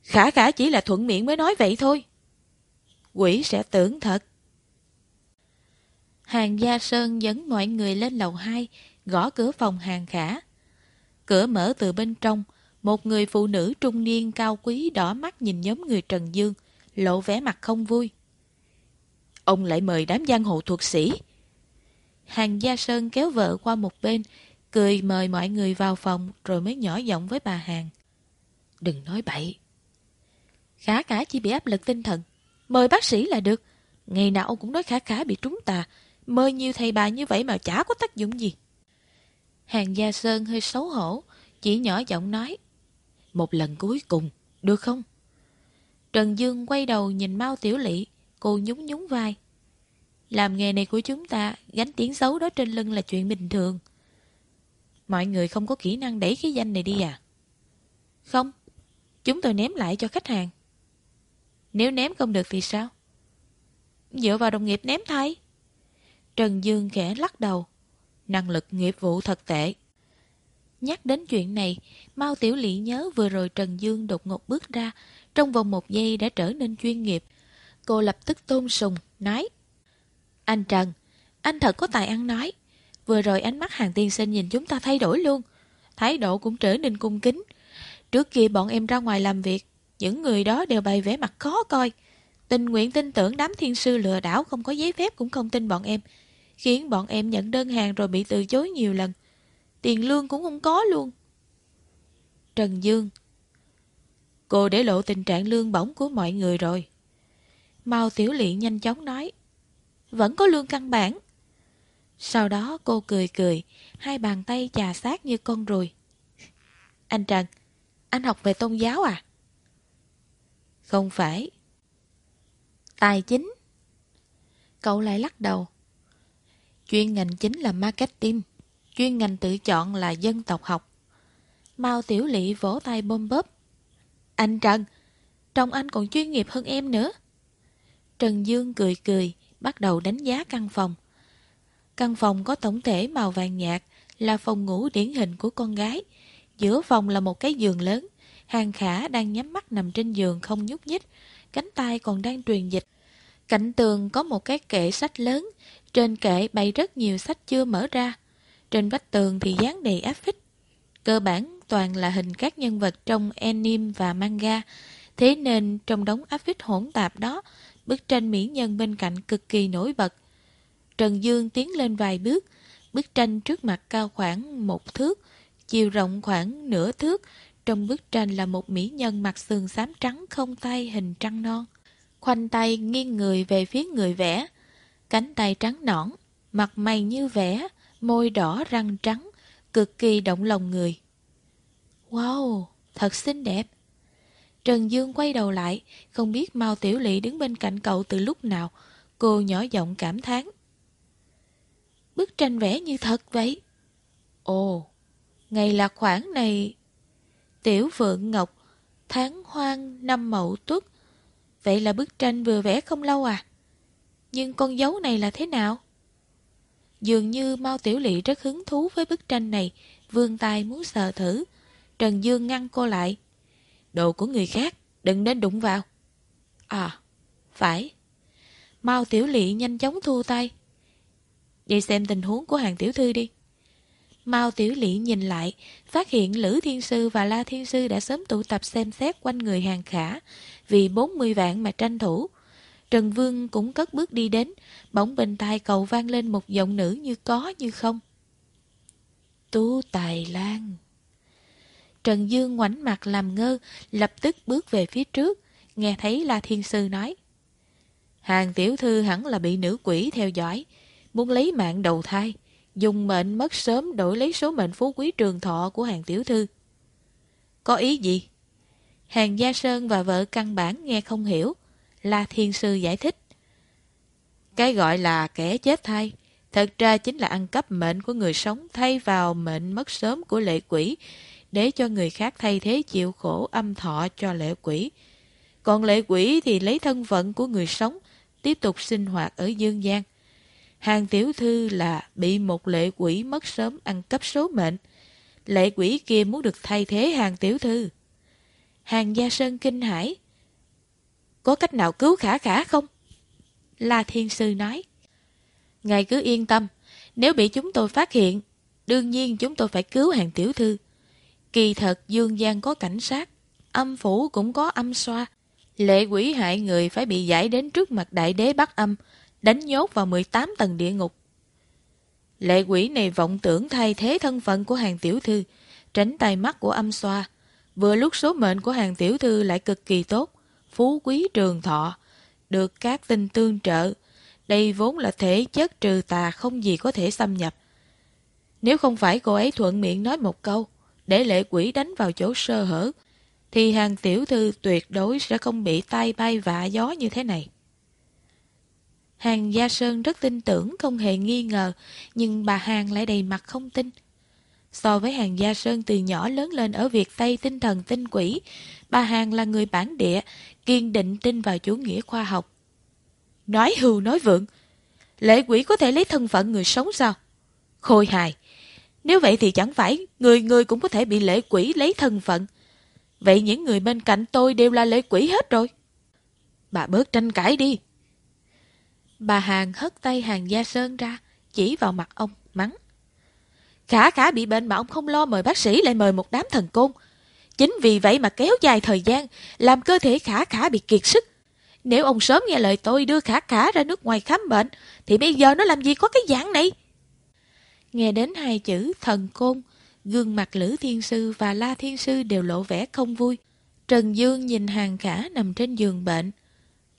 Speaker 1: Khả khả chỉ là thuận miệng mới nói vậy thôi. Quỷ sẽ tưởng thật. Hàng Gia Sơn dẫn mọi người lên lầu 2, gõ cửa phòng hàng khả. Cửa mở từ bên trong, một người phụ nữ trung niên cao quý đỏ mắt nhìn nhóm người Trần Dương, lộ vẻ mặt không vui. Ông lại mời đám giang hồ thuật sĩ. Hàng Gia Sơn kéo vợ qua một bên, cười mời mọi người vào phòng rồi mới nhỏ giọng với bà Hàng. Đừng nói bậy. Khả cả chỉ bị áp lực tinh thần. Mời bác sĩ là được. Ngày nào ông cũng nói khả khả bị trúng tà. Mời nhiều thầy bà như vậy mà chả có tác dụng gì. Hàng Gia Sơn hơi xấu hổ, chỉ nhỏ giọng nói. Một lần cuối cùng, được không? Trần Dương quay đầu nhìn Mao Tiểu Lị, cô nhún nhún vai. Làm nghề này của chúng ta, gánh tiếng xấu đó trên lưng là chuyện bình thường. Mọi người không có kỹ năng đẩy cái danh này đi à? Không, chúng tôi ném lại cho khách hàng. Nếu ném không được thì sao? Dựa vào đồng nghiệp ném thay. Trần Dương khẽ lắc đầu. Năng lực nghiệp vụ thật tệ. Nhắc đến chuyện này, Mao Tiểu Lị nhớ vừa rồi Trần Dương đột ngột bước ra, trong vòng một giây đã trở nên chuyên nghiệp. Cô lập tức tôn sùng, nói Anh Trần, anh thật có tài ăn nói. Vừa rồi ánh mắt hàng tiên sinh nhìn chúng ta thay đổi luôn. Thái độ cũng trở nên cung kính. Trước kia bọn em ra ngoài làm việc, những người đó đều bày vẻ mặt khó coi. Tình nguyện tin tưởng đám thiên sư lừa đảo không có giấy phép cũng không tin bọn em. Khiến bọn em nhận đơn hàng rồi bị từ chối nhiều lần. Tiền lương cũng không có luôn. Trần Dương Cô để lộ tình trạng lương bổng của mọi người rồi. Mao Tiểu Liện nhanh chóng nói. Vẫn có lương căn bản. Sau đó cô cười cười, hai bàn tay chà sát như con ruồi. Anh Trần, anh học về tôn giáo à? Không phải. Tài chính. Cậu lại lắc đầu. Chuyên ngành chính là marketing, chuyên ngành tự chọn là dân tộc học. Mao Tiểu Lị vỗ tay bôm bóp. Anh Trần, chồng anh còn chuyên nghiệp hơn em nữa. Trần Dương cười cười, bắt đầu đánh giá căn phòng. Căn phòng có tổng thể màu vàng nhạt, là phòng ngủ điển hình của con gái. Giữa phòng là một cái giường lớn. Hàng khả đang nhắm mắt nằm trên giường không nhúc nhích, cánh tay còn đang truyền dịch. Cạnh tường có một cái kệ sách lớn, trên kệ bày rất nhiều sách chưa mở ra. Trên vách tường thì dán đầy áp phích. Cơ bản toàn là hình các nhân vật trong anime và manga. Thế nên trong đống áp phích hỗn tạp đó, bức tranh mỹ nhân bên cạnh cực kỳ nổi bật. Trần Dương tiến lên vài bước, bức tranh trước mặt cao khoảng một thước, chiều rộng khoảng nửa thước. Trong bức tranh là một mỹ nhân mặc sườn xám trắng không tay hình trăng non. Khoanh tay nghiêng người về phía người vẽ. Cánh tay trắng nõn, mặt mày như vẽ, môi đỏ răng trắng, cực kỳ động lòng người. Wow, thật xinh đẹp. Trần Dương quay đầu lại, không biết Mao Tiểu Lị đứng bên cạnh cậu từ lúc nào. Cô nhỏ giọng cảm thán. Bức tranh vẽ như thật vậy. Ồ, ngày là khoảng này... Tiểu Vượng Ngọc, tháng hoang năm mậu tuất. Vậy là bức tranh vừa vẽ không lâu à? Nhưng con dấu này là thế nào? Dường như Mao Tiểu Lị rất hứng thú với bức tranh này, vươn tay muốn sờ thử. Trần Dương ngăn cô lại. Đồ của người khác, đừng nên đụng vào. À, phải. Mao Tiểu Lị nhanh chóng thu tay. Đi xem tình huống của hàng tiểu thư đi. Mao Tiểu Lị nhìn lại, phát hiện Lữ Thiên Sư và La Thiên Sư đã sớm tụ tập xem xét quanh người hàng khả, vì 40 vạn mà tranh thủ. Trần Vương cũng cất bước đi đến, bỗng bên tai cầu vang lên một giọng nữ như có như không. Tú Tài Lan Trần Dương ngoảnh mặt làm ngơ, lập tức bước về phía trước, nghe thấy La Thiên Sư nói. Hàng tiểu thư hẳn là bị nữ quỷ theo dõi, muốn lấy mạng đầu thai, dùng mệnh mất sớm đổi lấy số mệnh phú quý trường thọ của hàng tiểu thư. Có ý gì? Hàng Gia Sơn và vợ căn bản nghe không hiểu, La Thiên Sư giải thích. Cái gọi là kẻ chết thay thật ra chính là ăn cắp mệnh của người sống thay vào mệnh mất sớm của lệ quỷ, để cho người khác thay thế chịu khổ âm thọ cho lệ quỷ. Còn lệ quỷ thì lấy thân phận của người sống, tiếp tục sinh hoạt ở dương gian. Hàng tiểu thư là bị một lệ quỷ mất sớm ăn cắp số mệnh. Lệ quỷ kia muốn được thay thế hàng tiểu thư. Hàng gia sơn kinh hãi. Có cách nào cứu khả khả không? La Thiên Sư nói. Ngài cứ yên tâm, nếu bị chúng tôi phát hiện, đương nhiên chúng tôi phải cứu hàng tiểu thư. Kỳ thật dương gian có cảnh sát, âm phủ cũng có âm xoa. Lệ quỷ hại người phải bị giải đến trước mặt đại đế bắt âm, đánh nhốt vào 18 tầng địa ngục. Lệ quỷ này vọng tưởng thay thế thân phận của hàng tiểu thư, tránh tay mắt của âm xoa. Vừa lúc số mệnh của hàng tiểu thư lại cực kỳ tốt, phú quý trường thọ, được các tinh tương trợ. Đây vốn là thể chất trừ tà không gì có thể xâm nhập. Nếu không phải cô ấy thuận miệng nói một câu, để lệ quỷ đánh vào chỗ sơ hở, thì hàng tiểu thư tuyệt đối sẽ không bị tay bay vạ gió như thế này. Hàng Gia Sơn rất tin tưởng, không hề nghi ngờ, nhưng bà Hàng lại đầy mặt không tin. So với hàng Gia Sơn từ nhỏ lớn lên ở Việt Tây tinh thần tinh quỷ, bà Hàng là người bản địa, kiên định tin vào chủ nghĩa khoa học. Nói hưu nói vượng, lễ quỷ có thể lấy thân phận người sống sao? Khôi hài, nếu vậy thì chẳng phải người người cũng có thể bị lễ quỷ lấy thân phận. Vậy những người bên cạnh tôi đều là lễ quỷ hết rồi. Bà bớt tranh cãi đi. Bà Hàng hất tay hàng Gia Sơn ra, chỉ vào mặt ông, mắng. Khả khả bị bệnh mà ông không lo mời bác sĩ lại mời một đám thần côn. Chính vì vậy mà kéo dài thời gian, làm cơ thể khả khả bị kiệt sức. Nếu ông sớm nghe lời tôi đưa khả khả ra nước ngoài khám bệnh, thì bây giờ nó làm gì có cái dạng này? Nghe đến hai chữ thần côn, gương mặt Lữ Thiên Sư và La Thiên Sư đều lộ vẻ không vui. Trần Dương nhìn hàng khả nằm trên giường bệnh.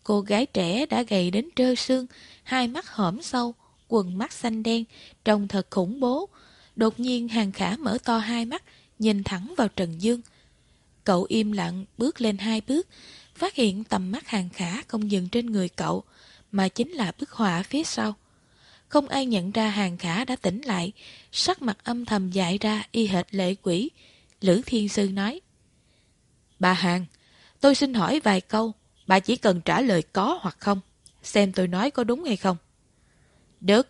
Speaker 1: Cô gái trẻ đã gầy đến trơ xương, hai mắt hõm sâu, quần mắt xanh đen, trông thật khủng bố. Đột nhiên hàng khả mở to hai mắt, nhìn thẳng vào Trần Dương. Cậu im lặng bước lên hai bước, phát hiện tầm mắt hàng khả không dừng trên người cậu, mà chính là bức họa phía sau. Không ai nhận ra hàng khả đã tỉnh lại, sắc mặt âm thầm dại ra y hệt lệ quỷ. Lữ Thiên Sư nói. Bà Hàng, tôi xin hỏi vài câu, bà chỉ cần trả lời có hoặc không, xem tôi nói có đúng hay không. Được.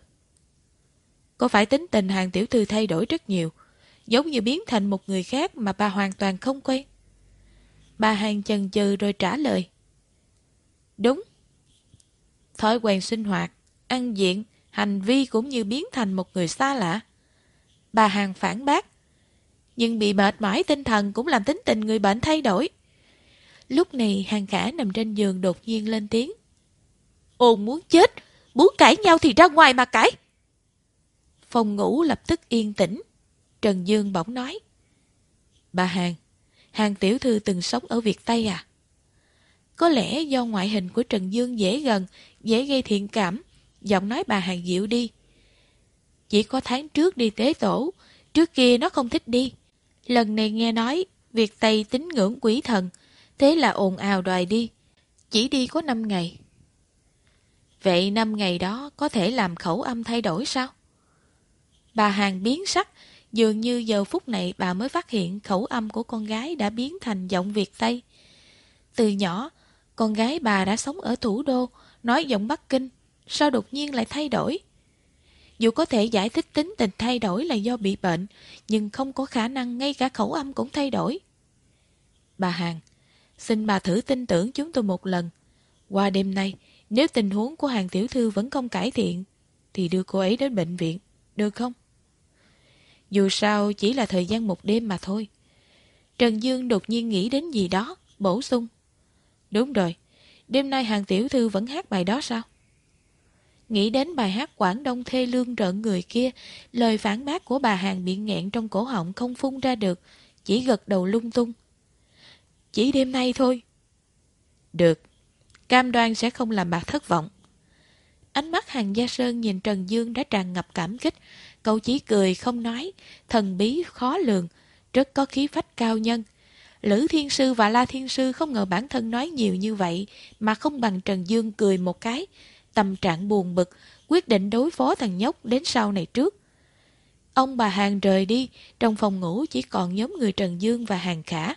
Speaker 1: Có phải tính tình hàng tiểu thư thay đổi rất nhiều, giống như biến thành một người khác mà bà hoàn toàn không quen? Bà Hàng chần chừ rồi trả lời. Đúng. Thói quen sinh hoạt, ăn diện, hành vi cũng như biến thành một người xa lạ. Bà Hàng phản bác. Nhưng bị mệt mỏi tinh thần cũng làm tính tình người bệnh thay đổi. Lúc này Hàng Khả nằm trên giường đột nhiên lên tiếng. Ôn muốn chết, muốn cãi nhau thì ra ngoài mà cãi. Phòng ngủ lập tức yên tĩnh. Trần Dương bỗng nói. Bà Hàng, Hàng tiểu thư từng sống ở Việt Tây à? Có lẽ do ngoại hình của Trần Dương dễ gần, dễ gây thiện cảm, giọng nói bà Hàng dịu đi. Chỉ có tháng trước đi tế tổ, trước kia nó không thích đi. Lần này nghe nói, việt Tây tín ngưỡng quỷ thần, thế là ồn ào đòi đi. Chỉ đi có 5 ngày. Vậy 5 ngày đó có thể làm khẩu âm thay đổi sao? Bà Hàng biến sắc, dường như giờ phút này bà mới phát hiện khẩu âm của con gái đã biến thành giọng Việt Tây. Từ nhỏ, con gái bà đã sống ở thủ đô, nói giọng Bắc Kinh, sao đột nhiên lại thay đổi? Dù có thể giải thích tính tình thay đổi là do bị bệnh, nhưng không có khả năng ngay cả khẩu âm cũng thay đổi. Bà Hàng, xin bà thử tin tưởng chúng tôi một lần. Qua đêm nay, nếu tình huống của hàng tiểu thư vẫn không cải thiện, thì đưa cô ấy đến bệnh viện, được không? Dù sao chỉ là thời gian một đêm mà thôi. Trần Dương đột nhiên nghĩ đến gì đó, bổ sung. Đúng rồi, Đêm nay hàng tiểu thư vẫn hát bài đó sao? Nghĩ đến bài hát Quảng Đông thê lương rợn người kia, lời phản bác của bà hàng bị nghẹn trong cổ họng không phun ra được, chỉ gật đầu lung tung. Chỉ đêm nay thôi. Được, cam đoan sẽ không làm bà thất vọng. Ánh mắt hàng gia sơn nhìn Trần Dương đã tràn ngập cảm kích, cậu chỉ cười không nói, thần bí khó lường, rất có khí phách cao nhân. Lữ Thiên Sư và La Thiên Sư không ngờ bản thân nói nhiều như vậy mà không bằng Trần Dương cười một cái, tâm trạng buồn bực, quyết định đối phó thằng nhóc đến sau này trước. Ông bà Hàng rời đi, trong phòng ngủ chỉ còn nhóm người Trần Dương và Hàng Khả.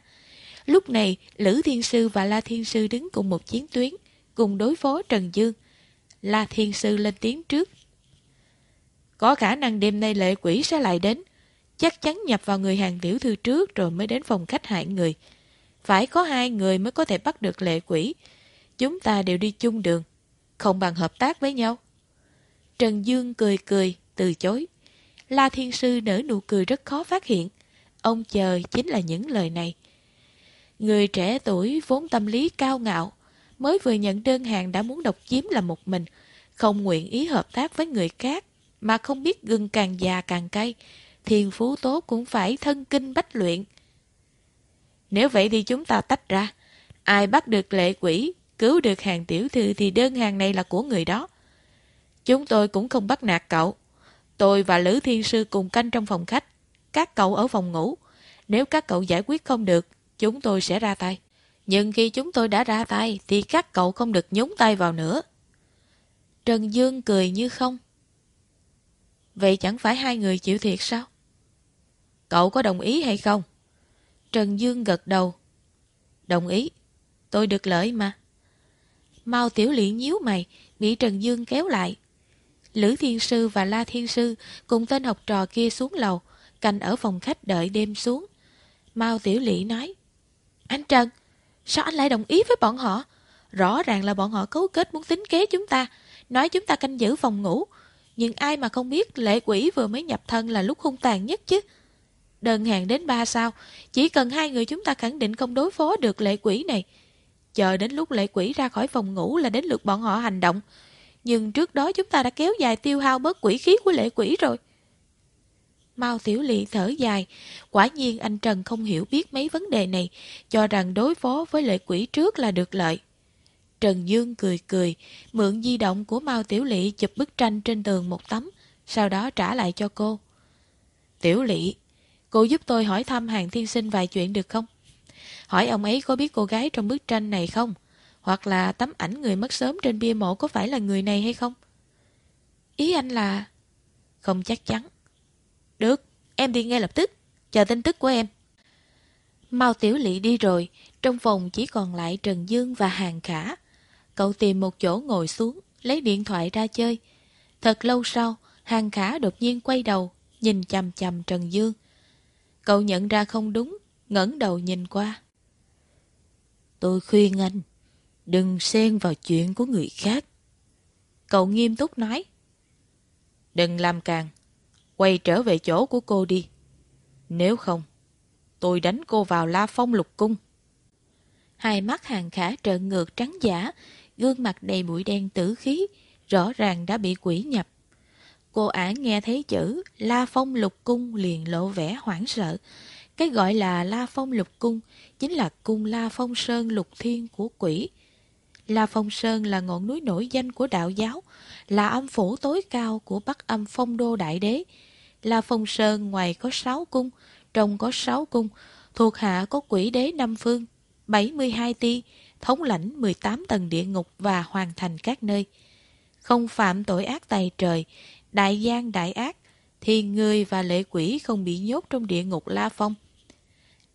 Speaker 1: Lúc này, Lữ Thiên Sư và La Thiên Sư đứng cùng một chiến tuyến, cùng đối phó Trần Dương. La Thiên Sư lên tiếng trước. Có khả năng đêm nay lệ quỷ sẽ lại đến. Chắc chắn nhập vào người hàng tiểu thư trước rồi mới đến phòng khách hại người. Phải có hai người mới có thể bắt được lệ quỷ. Chúng ta đều đi chung đường. Không bằng hợp tác với nhau. Trần Dương cười cười, từ chối. La Thiên Sư nở nụ cười rất khó phát hiện. Ông chờ chính là những lời này. Người trẻ tuổi vốn tâm lý cao ngạo, mới vừa nhận đơn hàng đã muốn độc chiếm là một mình, không nguyện ý hợp tác với người khác, mà không biết gừng càng già càng cay, thiền phú tốt cũng phải thân kinh bách luyện. Nếu vậy thì chúng ta tách ra, ai bắt được lệ quỷ, cứu được hàng tiểu thư thì đơn hàng này là của người đó. Chúng tôi cũng không bắt nạt cậu. Tôi và Lữ Thiên Sư cùng canh trong phòng khách, các cậu ở phòng ngủ. Nếu các cậu giải quyết không được, chúng tôi sẽ ra tay. Nhưng khi chúng tôi đã ra tay thì các cậu không được nhúng tay vào nữa. Trần Dương cười như không. Vậy chẳng phải hai người chịu thiệt sao? Cậu có đồng ý hay không? Trần Dương gật đầu. Đồng ý. Tôi được lợi mà. mau Tiểu Liễn nhíu mày, bị Trần Dương kéo lại. Lữ Thiên Sư và La Thiên Sư cùng tên học trò kia xuống lầu, canh ở phòng khách đợi đêm xuống. Mao Tiểu Lị nói, Anh Trần, sao anh lại đồng ý với bọn họ? Rõ ràng là bọn họ cấu kết muốn tính kế chúng ta, nói chúng ta canh giữ phòng ngủ. Nhưng ai mà không biết lệ quỷ vừa mới nhập thân là lúc hung tàn nhất chứ. Đơn hàng đến ba sao, chỉ cần hai người chúng ta khẳng định không đối phó được lệ quỷ này. Chờ đến lúc lệ quỷ ra khỏi phòng ngủ là đến lượt bọn họ hành động. Nhưng trước đó chúng ta đã kéo dài tiêu hao bớt quỷ khí của lệ quỷ rồi. Mao Tiểu Lị thở dài, quả nhiên anh Trần không hiểu biết mấy vấn đề này, cho rằng đối phó với lệ quỷ trước là được lợi. Trần Dương cười cười, mượn di động của Mao Tiểu Lị chụp bức tranh trên tường một tấm, sau đó trả lại cho cô. Tiểu Lị, cô giúp tôi hỏi thăm hàng thiên sinh vài chuyện được không? Hỏi ông ấy có biết cô gái trong bức tranh này không? Hoặc là tấm ảnh người mất sớm trên bia mộ có phải là người này hay không? Ý anh là... Không chắc chắn. Được, em đi ngay lập tức. Chờ tin tức của em. Mao Tiểu Lị đi rồi, trong phòng chỉ còn lại Trần Dương và Hàng Khả. Cậu tìm một chỗ ngồi xuống, lấy điện thoại ra chơi. Thật lâu sau, Hàng Khả đột nhiên quay đầu, nhìn chầm chầm Trần Dương. Cậu nhận ra không đúng, ngẩng đầu nhìn qua. Tôi khuyên anh, đừng xen vào chuyện của người khác. Cậu nghiêm túc nói. Đừng làm càng, quay trở về chỗ của cô đi. Nếu không, tôi đánh cô vào la phong lục cung. Hai mắt hàng khả trợn ngược trắng giả, gương mặt đầy bụi đen tử khí, rõ ràng đã bị quỷ nhập. Cô ả nghe thấy chữ La Phong Lục Cung liền lộ vẻ hoảng sợ. Cái gọi là La Phong Lục Cung chính là cung La Phong Sơn Lục Thiên của quỷ. La Phong Sơn là ngọn núi nổi danh của đạo giáo, là âm phủ tối cao của Bắc âm Phong Đô Đại Đế. La Phong Sơn ngoài có sáu cung, trong có sáu cung, thuộc hạ có quỷ đế năm phương, 72 ti, thống lãnh 18 tầng địa ngục và hoàn thành các nơi. Không phạm tội ác tày trời, đại gian đại ác, thì người và lệ quỷ không bị nhốt trong địa ngục La Phong.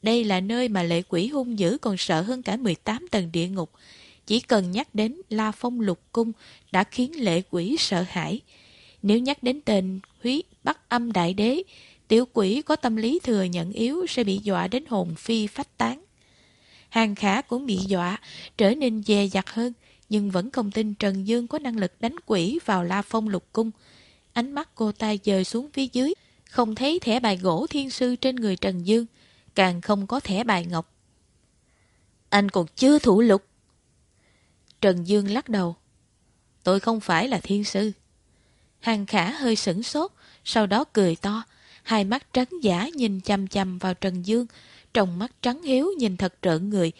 Speaker 1: Đây là nơi mà lệ quỷ hung dữ còn sợ hơn cả 18 tầng địa ngục. Chỉ cần nhắc đến La Phong Lục Cung đã khiến lệ quỷ sợ hãi. Nếu nhắc đến tên Húy Bắc Âm Đại Đế, tiểu quỷ có tâm lý thừa nhận yếu sẽ bị dọa đến hồn phi phách tán. Hàng khả cũng bị dọa, trở nên dè dặt hơn, nhưng vẫn không tin Trần Dương có năng lực đánh quỷ vào La Phong Lục Cung. Ánh mắt cô ta dời xuống phía dưới, không thấy thẻ bài gỗ thiên sư trên người Trần Dương, càng không có thẻ bài ngọc. Anh còn chưa thủ lục. Trần Dương lắc đầu. Tôi không phải là thiên sư. Hàng khả hơi sửng sốt, sau đó cười to. Hai mắt trắng giả nhìn chăm chăm vào Trần Dương, trong mắt trắng hiếu nhìn thật trợn người.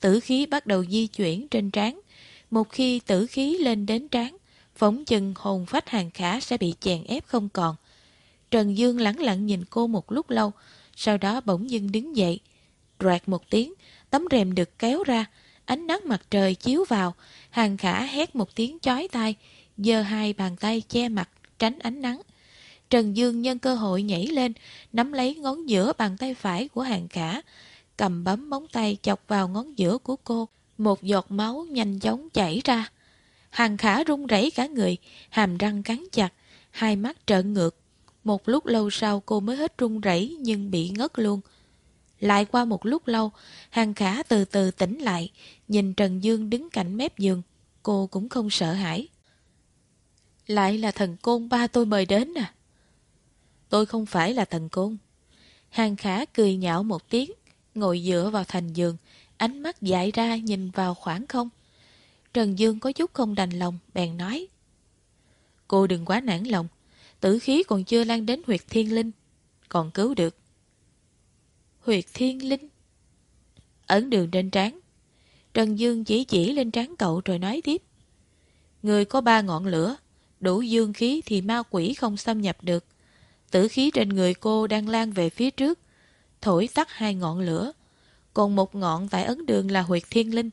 Speaker 1: Tử khí bắt đầu di chuyển trên trán. Một khi tử khí lên đến trán, phóng chừng hồn phách hàng khả sẽ bị chèn ép không còn. Trần Dương lẳng lặng nhìn cô một lúc lâu, sau đó bỗng dưng đứng dậy. Roạt một tiếng, tấm rèm được kéo ra, ánh nắng mặt trời chiếu vào, hàng khả hét một tiếng chói tai, giơ hai bàn tay che mặt, tránh ánh nắng. Trần Dương nhân cơ hội nhảy lên, nắm lấy ngón giữa bàn tay phải của hàng khả, cầm bấm móng tay chọc vào ngón giữa của cô. Một giọt máu nhanh chóng chảy ra. Hàng khả run rẩy cả người, hàm răng cắn chặt, hai mắt trợn ngược. Một lúc lâu sau cô mới hết run rẩy nhưng bị ngất luôn. Lại qua một lúc lâu, hàng khả từ từ tỉnh lại, nhìn Trần Dương đứng cạnh mép giường. Cô cũng không sợ hãi. Lại là thần côn ba tôi mời đến à? Tôi không phải là thần côn. Hàng khả cười nhạo một tiếng, ngồi dựa vào thành giường, ánh mắt dại ra nhìn vào khoảng không. Trần Dương có chút không đành lòng, bèn nói. Cô đừng quá nản lòng, tử khí còn chưa lan đến huyệt thiên linh, còn cứu được. Huyệt thiên linh? Ấn đường trên trán. Trần Dương chỉ chỉ lên trán cậu rồi nói tiếp. Người có ba ngọn lửa, đủ dương khí thì ma quỷ không xâm nhập được. Tử khí trên người cô đang lan về phía trước, thổi tắt hai ngọn lửa. Còn một ngọn tại ấn đường là huyệt thiên linh.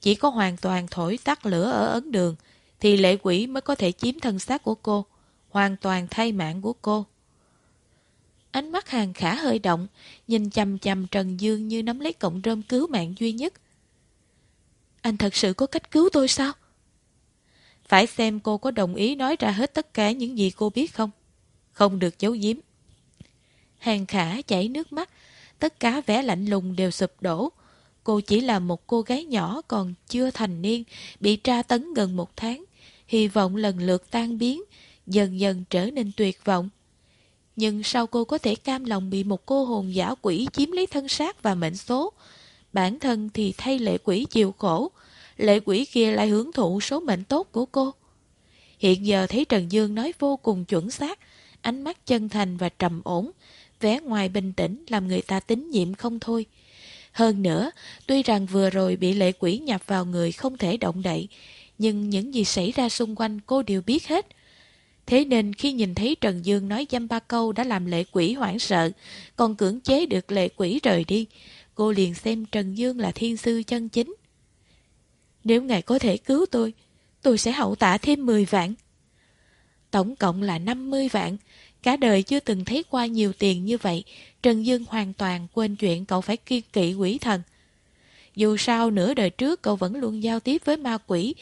Speaker 1: Chỉ có hoàn toàn thổi tắt lửa ở ấn đường, thì lệ quỷ mới có thể chiếm thân xác của cô, hoàn toàn thay mạng của cô. Ánh mắt hàng khả hơi động, nhìn chầm chầm Trần Dương như nắm lấy cọng rơm cứu mạng duy nhất. Anh thật sự có cách cứu tôi sao? Phải xem cô có đồng ý nói ra hết tất cả những gì cô biết không? Không được giấu giếm. Hàng khả chảy nước mắt, tất cả vẻ lạnh lùng đều sụp đổ. Cô chỉ là một cô gái nhỏ còn chưa thành niên, bị tra tấn gần một tháng. Hy vọng lần lượt tan biến, dần dần trở nên tuyệt vọng. Nhưng sao cô có thể cam lòng bị một cô hồn giả quỷ chiếm lấy thân xác và mệnh số? Bản thân thì thay lệ quỷ chịu khổ, lệ quỷ kia lại hưởng thụ số mệnh tốt của cô. Hiện giờ thấy Trần Dương nói vô cùng chuẩn xác, ánh mắt chân thành và trầm ổn, vẻ ngoài bình tĩnh làm người ta tín nhiệm không thôi. Hơn nữa, tuy rằng vừa rồi bị lệ quỷ nhập vào người không thể động đậy, nhưng những gì xảy ra xung quanh cô đều biết hết. Thế nên khi nhìn thấy Trần Dương nói dăm ba câu đã làm lệ quỷ hoảng sợ, còn cưỡng chế được lệ quỷ rời đi, cô liền xem Trần Dương là thiên sư chân chính. Nếu ngài có thể cứu tôi, tôi sẽ hậu tạ thêm 10 vạn. Tổng cộng là 50 vạn, cả đời chưa từng thấy qua nhiều tiền như vậy, Trần Dương hoàn toàn quên chuyện cậu phải kiên kỵ quỷ thần. Dù sao nửa đời trước cậu vẫn luôn giao tiếp với ma quỷ,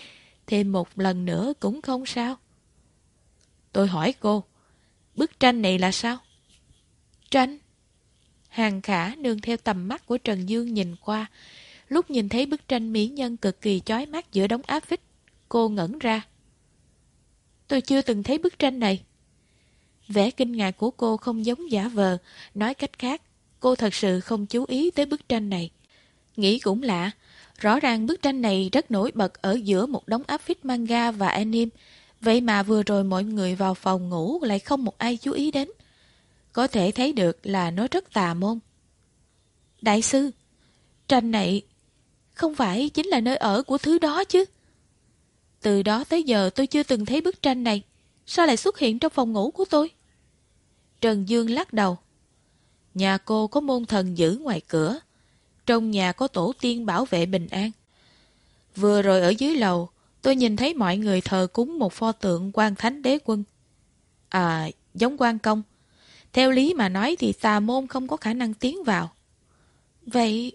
Speaker 1: thêm một lần nữa cũng không sao. Tôi hỏi cô, bức tranh này là sao? Tranh? Hàng khả nương theo tầm mắt của Trần Dương nhìn qua. Lúc nhìn thấy bức tranh mỹ nhân cực kỳ chói mắt giữa đống áp phích, cô ngẩn ra. Tôi chưa từng thấy bức tranh này. Vẻ kinh ngạc của cô không giống giả vờ, nói cách khác, cô thật sự không chú ý tới bức tranh này. Nghĩ cũng lạ, rõ ràng bức tranh này rất nổi bật ở giữa một đống áp phích manga và anime, Vậy mà vừa rồi mọi người vào phòng ngủ lại không một ai chú ý đến. Có thể thấy được là nó rất tà môn. Đại sư, tranh này không phải chính là nơi ở của thứ đó chứ. Từ đó tới giờ tôi chưa từng thấy bức tranh này. Sao lại xuất hiện trong phòng ngủ của tôi? Trần Dương lắc đầu. Nhà cô có môn thần giữ ngoài cửa. Trong nhà có tổ tiên bảo vệ bình an. Vừa rồi ở dưới lầu, tôi nhìn thấy mọi người thờ cúng một pho tượng quan thánh đế quân. À, giống quan công. Theo lý mà nói thì tà môn không có khả năng tiến vào. Vậy...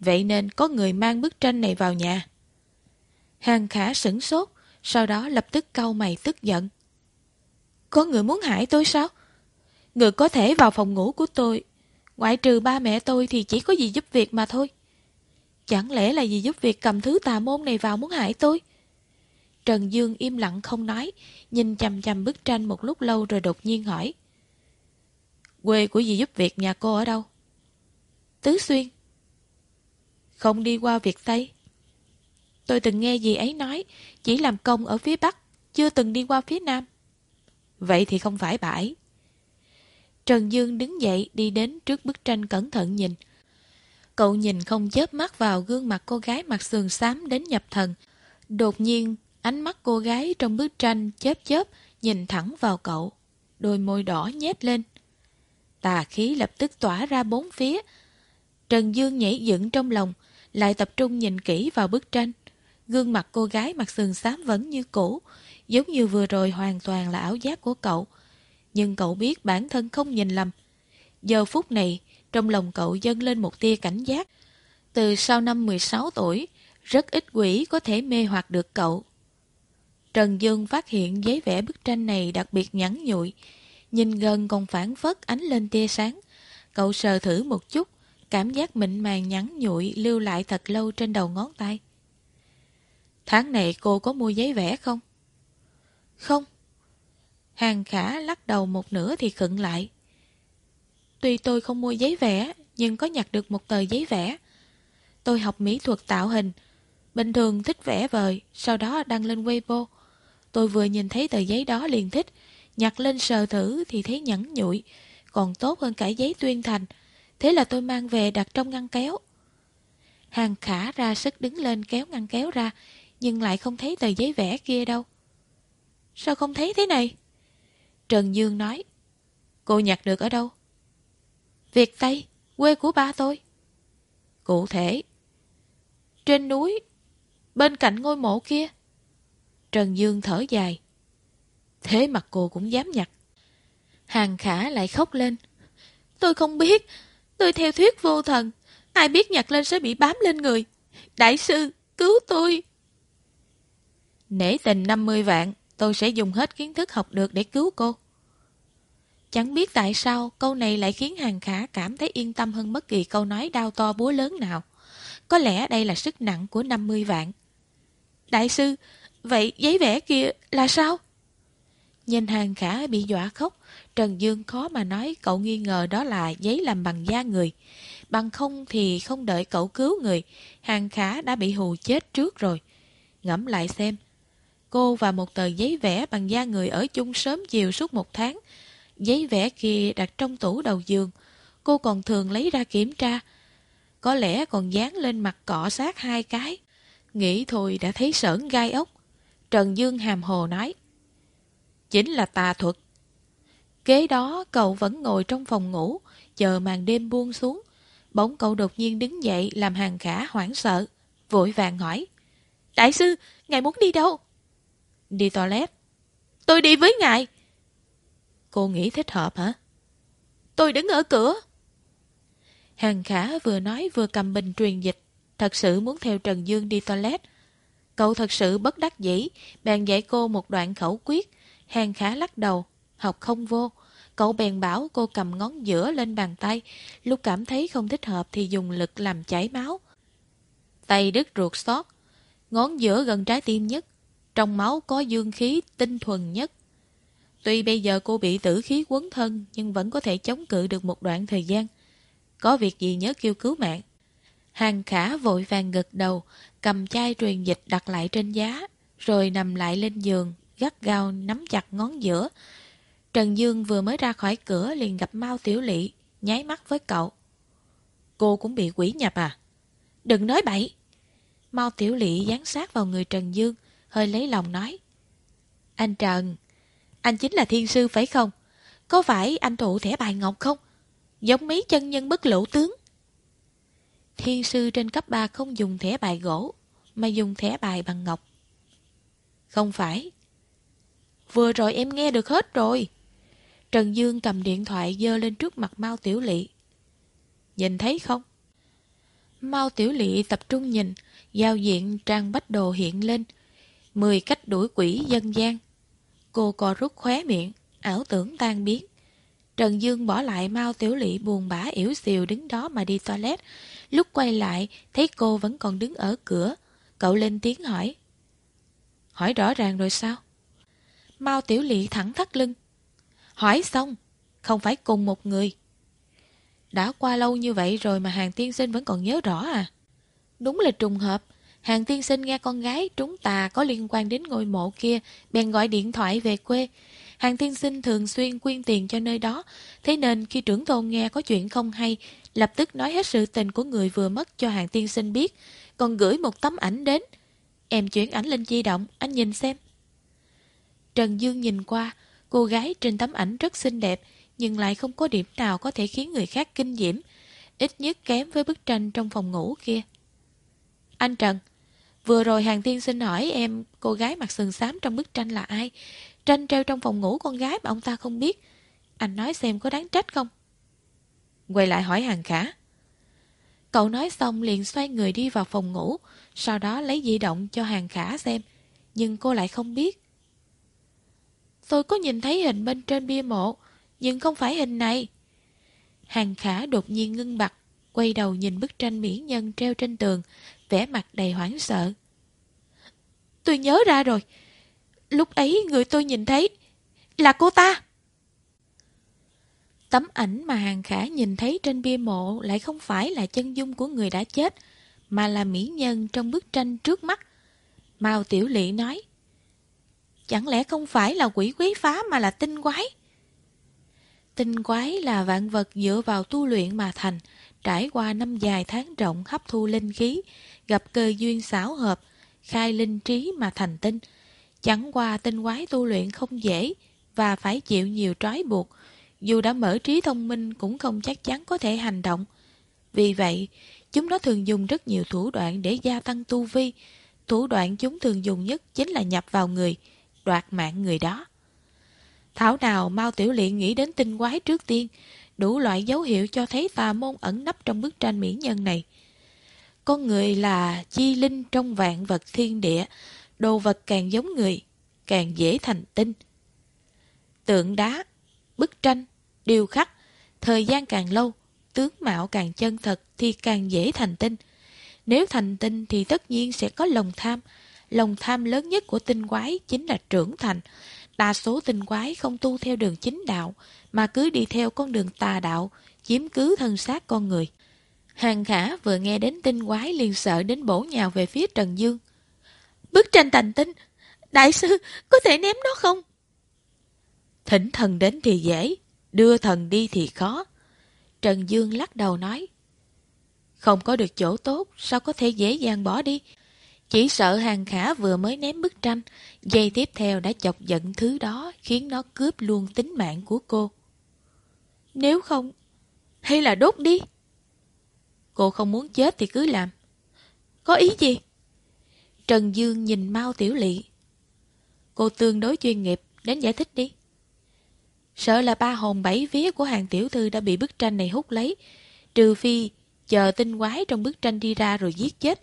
Speaker 1: Vậy nên có người mang bức tranh này vào nhà. Hàng khả sửng sốt, sau đó lập tức cau mày tức giận. Có người muốn hại tôi sao? Người có thể vào phòng ngủ của tôi. Ngoại trừ ba mẹ tôi thì chỉ có gì giúp việc mà thôi. Chẳng lẽ là gì giúp việc cầm thứ tà môn này vào muốn hại tôi? Trần Dương im lặng không nói, nhìn chầm chầm bức tranh một lúc lâu rồi đột nhiên hỏi. Quê của dì giúp việc nhà cô ở đâu? Tứ Xuyên. Không đi qua Việt Tây? Tôi từng nghe gì ấy nói, chỉ làm công ở phía Bắc, chưa từng đi qua phía Nam. Vậy thì không phải bà ấy. Trần Dương đứng dậy đi đến trước bức tranh cẩn thận nhìn. Cậu nhìn không chớp mắt vào gương mặt cô gái mặt sườn xám đến nhập thần. Đột nhiên, ánh mắt cô gái trong bức tranh chớp chớp nhìn thẳng vào cậu. Đôi môi đỏ nhét lên. Tà khí lập tức tỏa ra bốn phía. Trần Dương nhảy dựng trong lòng, lại tập trung nhìn kỹ vào bức tranh. Gương mặt cô gái mặt sườn xám vẫn như cũ, giống như vừa rồi hoàn toàn là ảo giác của cậu. Nhưng cậu biết bản thân không nhìn lầm. Giờ phút này, trong lòng cậu dâng lên một tia cảnh giác. Từ sau năm 16 tuổi, rất ít quỷ có thể mê hoặc được cậu. Trần Dương phát hiện giấy vẽ bức tranh này đặc biệt nhẵn nhụi, nhìn gần còn phản phất ánh lên tia sáng. Cậu sờ thử một chút, cảm giác mịn màng nhẵn nhụi lưu lại thật lâu trên đầu ngón tay. Tháng này cô có mua giấy vẽ không? Không. Hàng khả lắc đầu một nửa thì khựng lại. Tuy tôi không mua giấy vẽ, nhưng có nhặt được một tờ giấy vẽ. Tôi học mỹ thuật tạo hình, bình thường thích vẽ vời, sau đó đăng lên Weibo. Tôi vừa nhìn thấy tờ giấy đó liền thích, nhặt lên sờ thử thì thấy nhẵn nhụi, còn tốt hơn cả giấy tuyên thành. Thế là tôi mang về đặt trong ngăn kéo. Hàng khả ra sức đứng lên kéo ngăn kéo ra, nhưng lại không thấy tờ giấy vẽ kia đâu. Sao không thấy thế này? Trần Dương nói. Cô nhặt được ở đâu? Việt Tây, quê của ba tôi. Cụ thể. Trên núi, bên cạnh ngôi mộ kia. Trần Dương thở dài. Thế mặt cô cũng dám nhặt. Hàng khả lại khóc lên. Tôi không biết. Tôi theo thuyết vô thần. Ai biết nhặt lên sẽ bị bám lên người. Đại sư, cứu tôi. Nể tình 50 vạn, tôi sẽ dùng hết kiến thức học được để cứu cô. Chẳng biết tại sao câu này lại khiến Hàng Khả cảm thấy yên tâm hơn bất kỳ câu nói đau to búa lớn nào. Có lẽ đây là sức nặng của 50 vạn. Đại sư, vậy giấy vẽ kia là sao? Nhìn Hàng Khả bị dọa khóc, Trần Dương khó mà nói cậu nghi ngờ đó là giấy làm bằng da người. Bằng không thì không đợi cậu cứu người, Hàng Khả đã bị hù chết trước rồi. Ngẫm lại xem, cô và một tờ giấy vẽ bằng da người ở chung sớm chiều suốt một tháng, Giấy vẽ kia đặt trong tủ đầu giường, cô còn thường lấy ra kiểm tra. Có lẽ còn dán lên mặt cọ sát hai cái. Nghĩ thôi đã thấy sởn gai ốc. Trần Dương hàm hồ nói. Chính là tà thuật. Kế đó cậu vẫn ngồi trong phòng ngủ, chờ màn đêm buông xuống. Bỗng cậu đột nhiên đứng dậy làm hàng khả hoảng sợ, vội vàng hỏi. Đại sư, ngài muốn đi đâu? Đi toilet. Tôi đi với ngài. Cô nghĩ thích hợp hả? Tôi đứng ở cửa. Hàng khả vừa nói vừa cầm bình truyền dịch. Thật sự muốn theo Trần Dương đi toilet. Cậu thật sự bất đắc dĩ, bèn dạy cô một đoạn khẩu quyết. Hàng khả lắc đầu, học không vô. Cậu bèn bảo cô cầm ngón giữa lên bàn tay, lúc cảm thấy không thích hợp thì dùng lực làm chảy máu. Tay đứt ruột xót, ngón giữa gần trái tim nhất, trong máu có dương khí tinh thuần nhất. Tuy bây giờ cô bị tử khí quấn thân nhưng vẫn có thể chống cự được một đoạn thời gian. Có việc gì nhớ kêu cứu mạng. Hàng khả vội vàng gật đầu, cầm chai truyền dịch đặt lại trên giá, rồi nằm lại lên giường, gắt gao nắm chặt ngón giữa. Trần Dương vừa mới ra khỏi cửa liền gặp Mao Tiểu Lị, nháy mắt với cậu. Cô cũng bị quỷ nhập à? Đừng nói bậy! Mao Tiểu Lị dán sát vào người Trần Dương, hơi lấy lòng nói. Anh Trần, anh chính là thiên sư phải không? Có phải anh thụ thẻ bài ngọc không? Giống mấy chân nhân bất lộ tướng. Thiên sư trên cấp 3 không dùng thẻ bài gỗ, mà dùng thẻ bài bằng ngọc. Không phải. Vừa rồi em nghe được hết rồi. Trần Dương cầm điện thoại dơ lên trước mặt Mao Tiểu Lị. Nhìn thấy không? Mao Tiểu Lị tập trung nhìn, giao diện trang bách đồ hiện lên. Mười cách đuổi quỷ dân gian. Cô co rút khóe miệng, ảo tưởng tan biến. Trần Dương bỏ lại Mao Tiểu Lị buồn bã yếu xìu đứng đó mà đi toilet. Lúc quay lại, thấy cô vẫn còn đứng ở cửa. Cậu lên tiếng hỏi. Hỏi rõ ràng rồi sao? Mao Tiểu Lị thẳng thắt lưng. Hỏi xong, không phải cùng một người. Đã qua lâu như vậy rồi mà hàng tiên sinh vẫn còn nhớ rõ à? Đúng là trùng hợp. Hàng tiên sinh nghe con gái trúng tà có liên quan đến ngôi mộ kia, bèn gọi điện thoại về quê. Hàng tiên sinh thường xuyên quyên tiền cho nơi đó, thế nên khi trưởng thôn nghe có chuyện không hay, lập tức nói hết sự tình của người vừa mất cho hàng tiên sinh biết, còn gửi một tấm ảnh đến. Em chuyển ảnh lên di động, anh nhìn xem. Trần Dương nhìn qua, cô gái trên tấm ảnh rất xinh đẹp, nhưng lại không có điểm nào có thể khiến người khác kinh diễm, ít nhất kém với bức tranh trong phòng ngủ kia. Anh Trần, vừa rồi hàng thiên xin hỏi em cô gái mặc sườn xám trong bức tranh là ai? Tranh treo trong phòng ngủ con gái mà ông ta không biết. Anh nói xem có đáng trách không? Quay lại hỏi hàng khả. Cậu nói xong liền xoay người đi vào phòng ngủ, sau đó lấy di động cho hàng khả xem, nhưng cô lại không biết. Tôi có nhìn thấy hình bên trên bia mộ, nhưng không phải hình này. Hàng khả đột nhiên ngưng bặt, quay đầu nhìn bức tranh mỹ nhân treo trên tường, vẻ mặt đầy hoảng sợ. Tôi nhớ ra rồi. Lúc ấy người tôi nhìn thấy là cô ta. Tấm ảnh mà Hàng Khả nhìn thấy trên bia mộ lại không phải là chân dung của người đã chết, mà là mỹ nhân trong bức tranh trước mắt. Mao Tiểu Lị nói, Chẳng lẽ không phải là quỷ quấy phá mà là tinh quái? Tinh quái là vạn vật dựa vào tu luyện mà thành, trải qua năm dài tháng rộng hấp thu linh khí, gặp cơ duyên xảo hợp, khai linh trí mà thành tinh. Chẳng qua tinh quái tu luyện không dễ và phải chịu nhiều trói buộc, dù đã mở trí thông minh cũng không chắc chắn có thể hành động. Vì vậy, chúng nó thường dùng rất nhiều thủ đoạn để gia tăng tu vi. Thủ đoạn chúng thường dùng nhất chính là nhập vào người, đoạt mạng người đó. Thảo nào Mao Tiểu Liện nghĩ đến tinh quái trước tiên, đủ loại dấu hiệu cho thấy tà môn ẩn nấp trong bức tranh mỹ nhân này. Con người là chi linh trong vạn vật thiên địa, đồ vật càng giống người, càng dễ thành tinh. Tượng đá, bức tranh, điêu khắc, thời gian càng lâu, tướng mạo càng chân thật thì càng dễ thành tinh. Nếu thành tinh thì tất nhiên sẽ có lòng tham. Lòng tham lớn nhất của tinh quái chính là trưởng thành. Đa số tinh quái không tu theo đường chính đạo, mà cứ đi theo con đường tà đạo, chiếm cứ thân xác con người. Hàng khả vừa nghe đến tinh quái liền sợ đến bổ nhào về phía Trần Dương. Bức tranh thành tinh, đại sư có thể ném nó không? Thỉnh thần đến thì dễ, đưa thần đi thì khó. Trần Dương lắc đầu nói. Không có được chỗ tốt, sao có thể dễ dàng bỏ đi? Chỉ sợ hàng khả vừa mới ném bức tranh, giây tiếp theo đã chọc giận thứ đó khiến nó cướp luôn tính mạng của cô. Nếu không, hay là đốt đi? Cô không muốn chết thì cứ làm. Có ý gì? Trần Dương nhìn Mao Tiểu Lị. Cô tương đối chuyên nghiệp, đến giải thích đi. Sợ là ba hồn bảy vía của hàng tiểu thư đã bị bức tranh này hút lấy. Trừ phi, chờ tinh quái trong bức tranh đi ra rồi giết chết.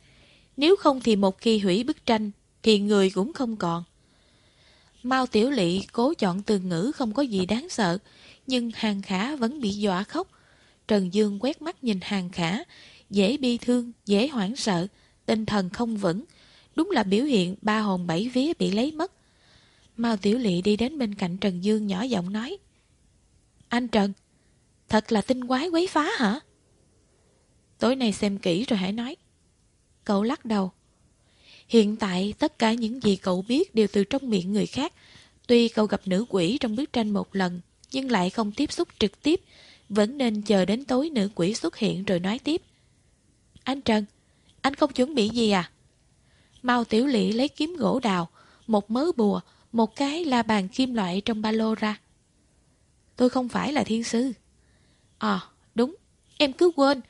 Speaker 1: Nếu không thì một khi hủy bức tranh, thì người cũng không còn. Mao Tiểu Lị cố chọn từ ngữ không có gì đáng sợ, nhưng Hàng Khả vẫn bị dọa khóc. Trần Dương quét mắt nhìn Hàng Khả, dễ bi thương, dễ hoảng sợ, tinh thần không vững. Đúng là biểu hiện ba hồn bảy vía bị lấy mất. Mao Tiểu Lị đi đến bên cạnh Trần Dương nhỏ giọng nói. Anh Trần, thật là tinh quái quấy phá hả? Tối nay xem kỹ rồi hãy nói. Cậu lắc đầu. Hiện tại tất cả những gì cậu biết đều từ trong miệng người khác. Tuy cậu gặp nữ quỷ trong bức tranh một lần, nhưng lại không tiếp xúc trực tiếp, vẫn nên chờ đến tối nữ quỷ xuất hiện rồi nói tiếp. Anh Trần, anh không chuẩn bị gì à? Mao Tiểu Lị lấy kiếm gỗ đào, một mớ bùa, một cái la bàn kim loại trong ba lô ra. Tôi không phải là thiên sư. À, đúng, em cứ quên.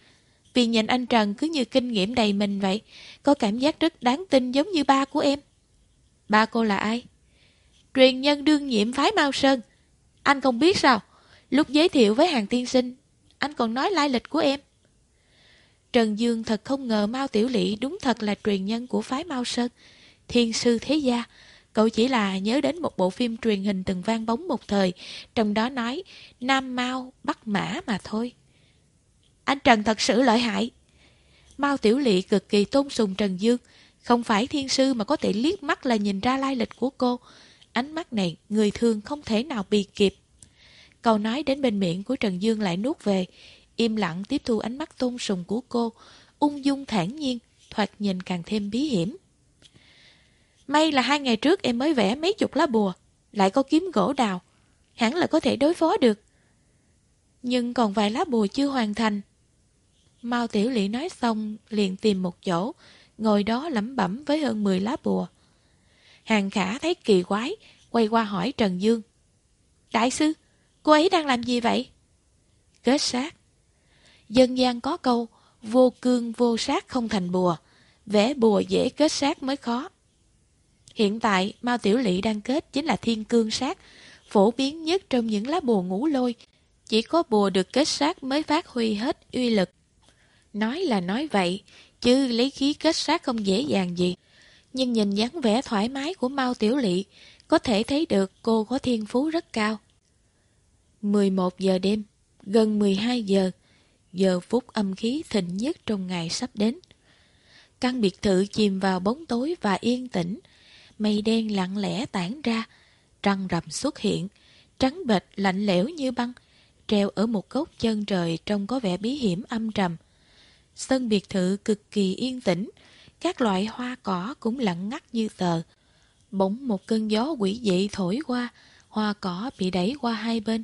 Speaker 1: Vì nhìn anh Trần cứ như kinh nghiệm đầy mình vậy, có cảm giác rất đáng tin giống như ba của em. Ba cô là ai? Truyền nhân đương nhiệm phái Mao Sơn. Anh không biết sao? Lúc giới thiệu với hàng tiên sinh, anh còn nói lai lịch của em. Trần Dương thật không ngờ Mao Tiểu lỵ đúng thật là truyền nhân của phái Mao Sơn. Thiên sư thế gia, cậu chỉ là nhớ đến một bộ phim truyền hình từng vang bóng một thời, trong đó nói Nam Mao, Bắc Mã mà thôi. Anh Trần thật sự lợi hại. Mao Tiểu Lị cực kỳ tôn sùng Trần Dương, không phải thiên sư mà có thể liếc mắt là nhìn ra lai lịch của cô. Ánh mắt này người thường không thể nào bị kịp. Câu nói đến bên miệng của Trần Dương lại nuốt về, im lặng tiếp thu ánh mắt tôn sùng của cô, ung dung thản nhiên, thoạt nhìn càng thêm bí hiểm. May là hai ngày trước em mới vẽ mấy chục lá bùa, lại có kiếm gỗ đào, hẳn là có thể đối phó được. Nhưng còn vài lá bùa chưa hoàn thành. Mao Tiểu Lị nói xong, liền tìm một chỗ, ngồi đó lẩm bẩm với hơn 10 lá bùa. Hàng khả thấy kỳ quái, quay qua hỏi Trần Dương. Đại sư, cô ấy đang làm gì vậy? Kết sát. Dân gian có câu, vô cương vô sát không thành bùa, vẽ bùa dễ kết sát mới khó. Hiện tại, Mao Tiểu Lị đang kết chính là thiên cương sát, phổ biến nhất trong những lá bùa ngũ lôi. Chỉ có bùa được kết sát mới phát huy hết uy lực. Nói là nói vậy, chứ lấy khí kết sát không dễ dàng gì. Nhưng nhìn dáng vẻ thoải mái của Mao Tiểu Lị, có thể thấy được cô có thiên phú rất cao. 11 giờ đêm, gần 12 giờ, giờ phút âm khí thịnh nhất trong ngày sắp đến. Căn biệt thự chìm vào bóng tối và yên tĩnh, mây đen lặng lẽ tản ra, trăng rằm xuất hiện, trắng bệch lạnh lẽo như băng, treo ở một góc chân trời trông có vẻ bí hiểm âm trầm. Sân biệt thự cực kỳ yên tĩnh, các loại hoa cỏ cũng lặng ngắt như tờ. Bỗng một cơn gió quỷ dị thổi qua, hoa cỏ bị đẩy qua hai bên,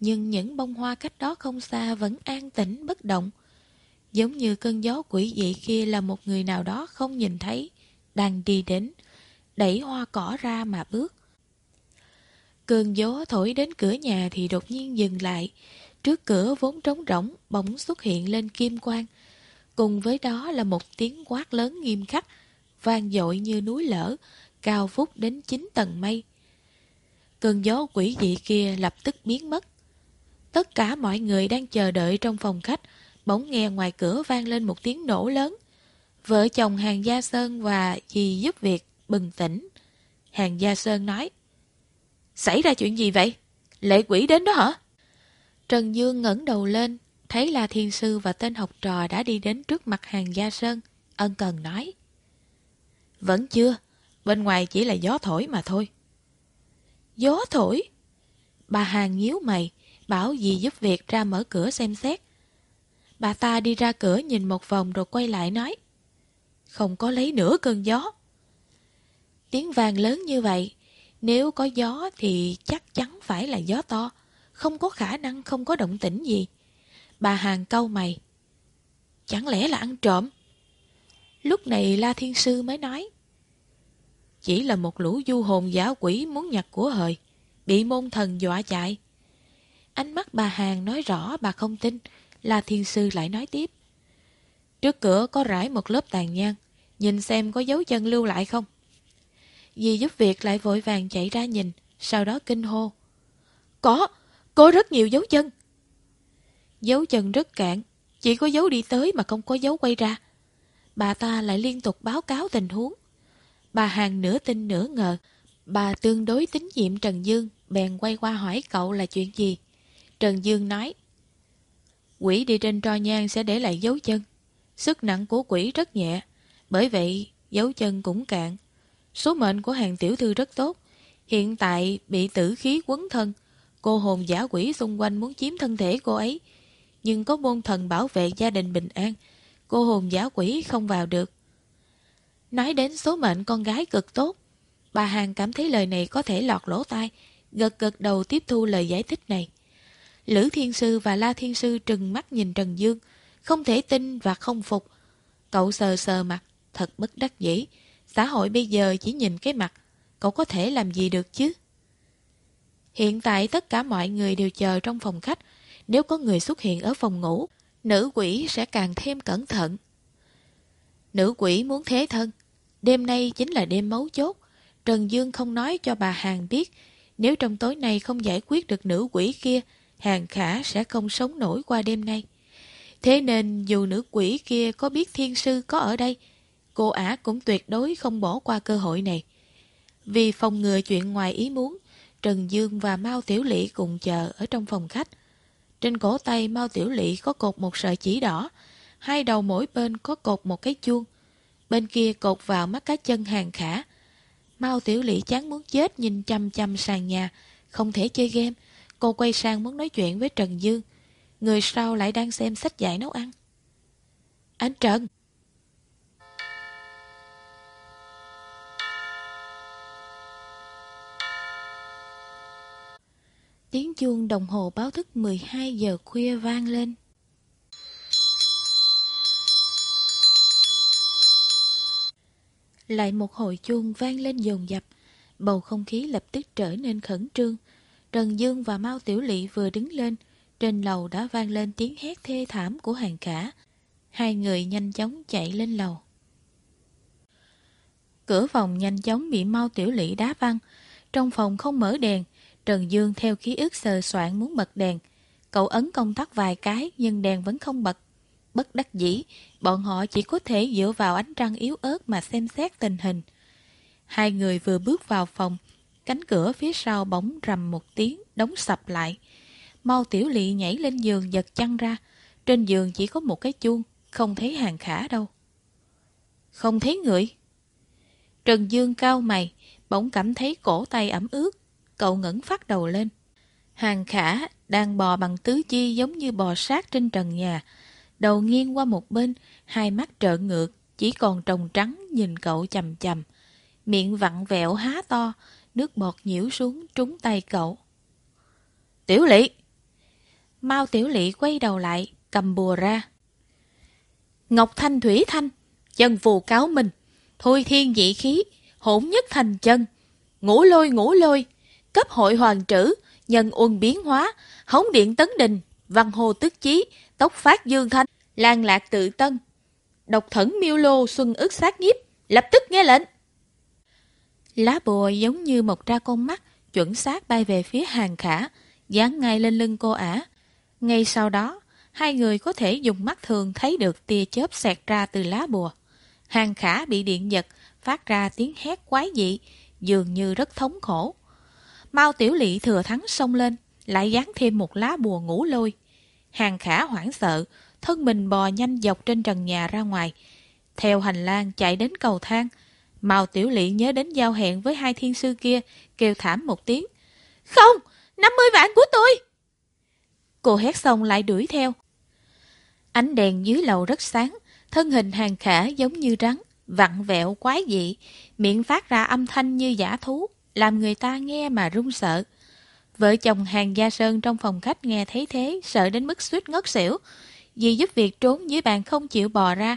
Speaker 1: nhưng những bông hoa cách đó không xa vẫn an tĩnh bất động. Giống như cơn gió quỷ dị kia là một người nào đó không nhìn thấy, đang đi đến, đẩy hoa cỏ ra mà bước. Cơn gió thổi đến cửa nhà thì đột nhiên dừng lại, trước cửa vốn trống rỗng bỗng xuất hiện lên kim quang. Cùng với đó là một tiếng quát lớn nghiêm khắc, vang dội như núi lở, cao phút đến chín tầng mây. Cơn gió quỷ dị kia lập tức biến mất. Tất cả mọi người đang chờ đợi trong phòng khách, bỗng nghe ngoài cửa vang lên một tiếng nổ lớn. Vợ chồng Hàng Gia Sơn và dì giúp việc bừng tỉnh. Hàng Gia Sơn nói, Xảy ra chuyện gì vậy? Lệ quỷ đến đó hả? Trần Dương ngẩng đầu lên, thấy là thiên sư và tên học trò đã đi đến trước mặt Hàng Gia Sơn. Ân cần nói, Vẫn chưa, bên ngoài chỉ là gió thổi mà thôi. Gió thổi? Bà Hàng nhíu mày, bảo dì giúp việc ra mở cửa xem xét. Bà ta đi ra cửa nhìn một vòng rồi quay lại nói. Không có lấy nửa cơn gió. Tiếng vàng lớn như vậy, nếu có gió thì chắc chắn phải là gió to, không có khả năng không có động tĩnh gì. Bà Hàng câu mày. Chẳng lẽ là ăn trộm? Lúc này La Thiên Sư mới nói. Chỉ là một lũ du hồn giả quỷ muốn nhặt của hời, bị môn thần dọa chạy. Ánh mắt bà Hàng nói rõ bà không tin, La Thiên Sư lại nói tiếp. Trước cửa có rải một lớp tàn nhang, nhìn xem có dấu chân lưu lại không. Dì giúp việc lại vội vàng chạy ra nhìn, sau đó kinh hô. Có, có rất nhiều dấu chân. Dấu chân rất cạn, chỉ có dấu đi tới mà không có dấu quay ra. Bà ta lại liên tục báo cáo tình huống. Bà Hàng nửa tin nửa ngờ, bà tương đối tín nhiệm Trần Dương, bèn quay qua hỏi cậu là chuyện gì. Trần Dương nói, Quỷ đi trên tro nhang sẽ để lại dấu chân. Sức nặng của quỷ rất nhẹ, bởi vậy dấu chân cũng cạn. Số mệnh của hàng tiểu thư rất tốt. Hiện tại bị tử khí quấn thân. Cô hồn giả quỷ xung quanh muốn chiếm thân thể cô ấy. Nhưng có môn thần bảo vệ gia đình bình an. Cô hồn giả quỷ không vào được. Nói đến số mệnh con gái cực tốt. Bà Hàng cảm thấy lời này có thể lọt lỗ tai. Gật gật đầu tiếp thu lời giải thích này. Lữ Thiên Sư và La Thiên Sư trừng mắt nhìn Trần Dương. Không thể tin và không phục. Cậu sờ sờ mặt. Thật bất đắc dĩ. Xã hội bây giờ chỉ nhìn cái mặt, cậu có thể làm gì được chứ? Hiện tại tất cả mọi người đều chờ trong phòng khách. Nếu có người xuất hiện ở phòng ngủ, nữ quỷ sẽ càng thêm cẩn thận. Nữ quỷ muốn thế thân. Đêm nay chính là đêm mấu chốt. Trần Dương không nói cho bà Hàng biết. Nếu trong tối nay không giải quyết được nữ quỷ kia, Hàng Khả sẽ không sống nổi qua đêm nay. Thế nên dù nữ quỷ kia có biết thiên sư có ở đây, cô ả cũng tuyệt đối không bỏ qua cơ hội này. Vì phòng ngừa chuyện ngoài ý muốn, Trần Dương và Mao Tiểu Lị cùng chờ ở trong phòng khách. Trên cổ tay Mao Tiểu Lị có cột một sợi chỉ đỏ, hai đầu mỗi bên có cột một cái chuông. Bên kia cột vào mắt cá chân hàng khả. Mao Tiểu Lị chán muốn chết nhìn chăm chăm sàn nhà, không thể chơi game. Cô quay sang muốn nói chuyện với Trần Dương. Người sau lại đang xem sách dạy nấu ăn. Anh Trần! Tiếng chuông đồng hồ báo thức 12 giờ khuya vang lên. Lại một hồi chuông vang lên dồn dập, bầu không khí lập tức trở nên khẩn trương. Trần Dương và Mao Tiểu Lị vừa đứng lên, trên lầu đã vang lên tiếng hét thê thảm của hàng cả. Hai người nhanh chóng chạy lên lầu. Cửa phòng nhanh chóng bị Mao Tiểu Lị đá văng. Trong phòng không mở đèn, Trần Dương theo ký ức sờ soạn muốn bật đèn. Cậu ấn công tắc vài cái nhưng đèn vẫn không bật. Bất đắc dĩ, bọn họ chỉ có thể dựa vào ánh trăng yếu ớt mà xem xét tình hình. Hai người vừa bước vào phòng, cánh cửa phía sau bỗng rầm một tiếng, đóng sập lại. Mau tiểu lị nhảy lên giường giật chăn ra. Trên giường chỉ có một cái chuông, không thấy hàng khả đâu. Không thấy người. Trần Dương cao mày, bỗng cảm thấy cổ tay ẩm ướt. Cậu ngẩng phát đầu lên. Hàng khả đang bò bằng tứ chi giống như bò sát trên trần nhà. Đầu nghiêng qua một bên, hai mắt trợn ngược, chỉ còn trồng trắng nhìn cậu chầm chầm. Miệng vặn vẹo há to, nước bọt nhiễu xuống trúng tay cậu. Tiểu lỵ! mau tiểu lỵ quay đầu lại, cầm bùa ra. Ngọc Thanh Thủy Thanh, chân phù cáo mình, thôi thiên dị khí, hỗn nhất thành chân, ngũ lôi ngũ lôi, cấp hội hoàng trữ, nhân uân biến hóa, hống điện tấn đình, văn hồ tức chí, tốc phát dương thanh, lan lạc tự tân. Độc thẩn miêu lô xuân ức sát nhiếp, lập tức nghe lệnh. Lá bùa giống như một ra con mắt, chuẩn xác bay về phía hàng khả, dán ngay lên lưng cô ả. Ngay sau đó, hai người có thể dùng mắt thường thấy được tia chớp xẹt ra từ lá bùa. Hàng khả bị điện giật, phát ra tiếng hét quái dị, dường như rất thống khổ. Mao Tiểu Lị thừa thắng xông lên, lại dán thêm một lá bùa ngủ lôi. Hàng khả hoảng sợ, thân mình bò nhanh dọc trên trần nhà ra ngoài. Theo hành lang chạy đến cầu thang, Mao Tiểu Lị nhớ đến giao hẹn với hai thiên sư kia, kêu thảm một tiếng. Không, 50 vạn của tôi! Cô hét xong lại đuổi theo. Ánh đèn dưới lầu rất sáng, thân hình hàng khả giống như rắn, vặn vẹo quái dị, miệng phát ra âm thanh như giả thú, làm người ta nghe mà run sợ. Vợ chồng hàng gia sơn trong phòng khách nghe thấy thế, sợ đến mức suýt ngất xỉu. Vì giúp việc trốn dưới bàn không chịu bò ra.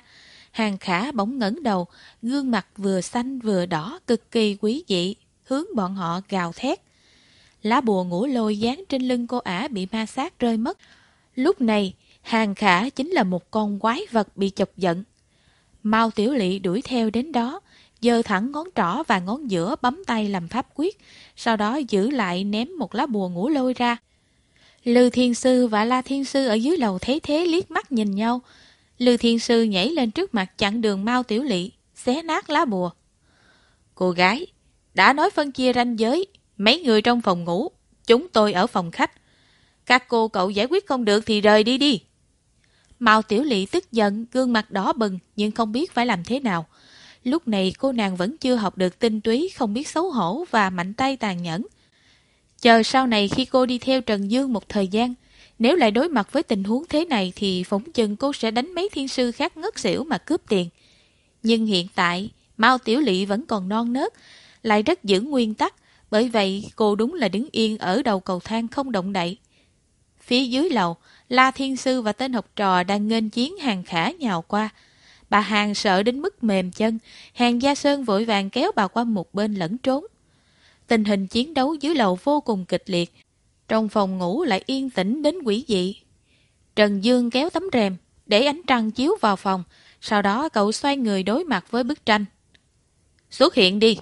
Speaker 1: Hàng khả bỗng ngẩng đầu, gương mặt vừa xanh vừa đỏ, cực kỳ quý dị, hướng bọn họ gào thét. Lá bùa ngủ lôi dán trên lưng cô ả bị ma sát rơi mất. Lúc này, hàng khả chính là một con quái vật bị chọc giận. Mao Tiểu Lị đuổi theo đến đó, giơ thẳng ngón trỏ và ngón giữa bấm tay làm pháp quyết, sau đó giữ lại ném một lá bùa ngủ lôi ra. Lư Thiên Sư và La Thiên Sư ở dưới lầu thấy thế liếc mắt nhìn nhau. Lư Thiên Sư nhảy lên trước mặt chặn đường Mao Tiểu Lị, xé nát lá bùa. Cô gái, đã nói phân chia ranh giới, mấy người trong phòng ngủ, chúng tôi ở phòng khách. Các cô cậu giải quyết không được thì rời đi đi. Mao Tiểu Lị tức giận, gương mặt đỏ bừng nhưng không biết phải làm thế nào. Lúc này cô nàng vẫn chưa học được tinh túy, không biết xấu hổ và mạnh tay tàn nhẫn. Chờ sau này khi cô đi theo Trần Dương một thời gian, nếu lại đối mặt với tình huống thế này thì phóng chừng cô sẽ đánh mấy thiên sư khác ngất xỉu mà cướp tiền. Nhưng hiện tại, Mao Tiểu Lị vẫn còn non nớt, lại rất giữ nguyên tắc, bởi vậy cô đúng là đứng yên ở đầu cầu thang không động đậy. Phía dưới lầu, La Thiên Sư và tên học trò đang nghênh chiến hàng khả nhào qua. Bà Hàng sợ đến mức mềm chân, hàng Gia Sơn vội vàng kéo bà qua một bên lẫn trốn. Tình hình chiến đấu dưới lầu vô cùng kịch liệt, trong phòng ngủ lại yên tĩnh đến quỷ dị. Trần Dương kéo tấm rèm, để ánh trăng chiếu vào phòng, sau đó cậu xoay người đối mặt với bức tranh. Xuất hiện đi!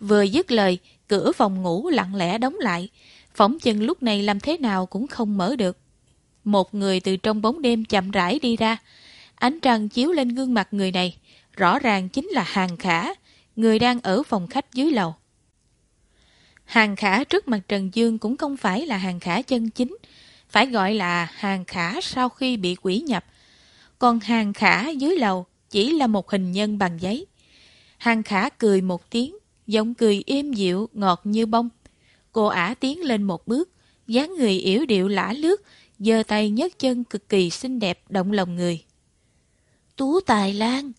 Speaker 1: Vừa dứt lời, cửa phòng ngủ lặng lẽ đóng lại, phỏng chừng lúc này làm thế nào cũng không mở được. Một người từ trong bóng đêm chậm rãi đi ra, ánh trăng chiếu lên gương mặt người này, rõ ràng chính là Hàng Khả, người đang ở phòng khách dưới lầu. Hàng Khả trước mặt Trần Dương cũng không phải là Hàng Khả chân chính, phải gọi là Hàng Khả sau khi bị quỷ nhập. Còn Hàng Khả dưới lầu chỉ là một hình nhân bằng giấy. Hàng Khả cười một tiếng, giọng cười êm dịu, ngọt như bông. Cô ả tiến lên một bước, dáng người yếu điệu lả lướt, giơ tay nhấc chân cực kỳ xinh đẹp động lòng người. Tú Tài Lan,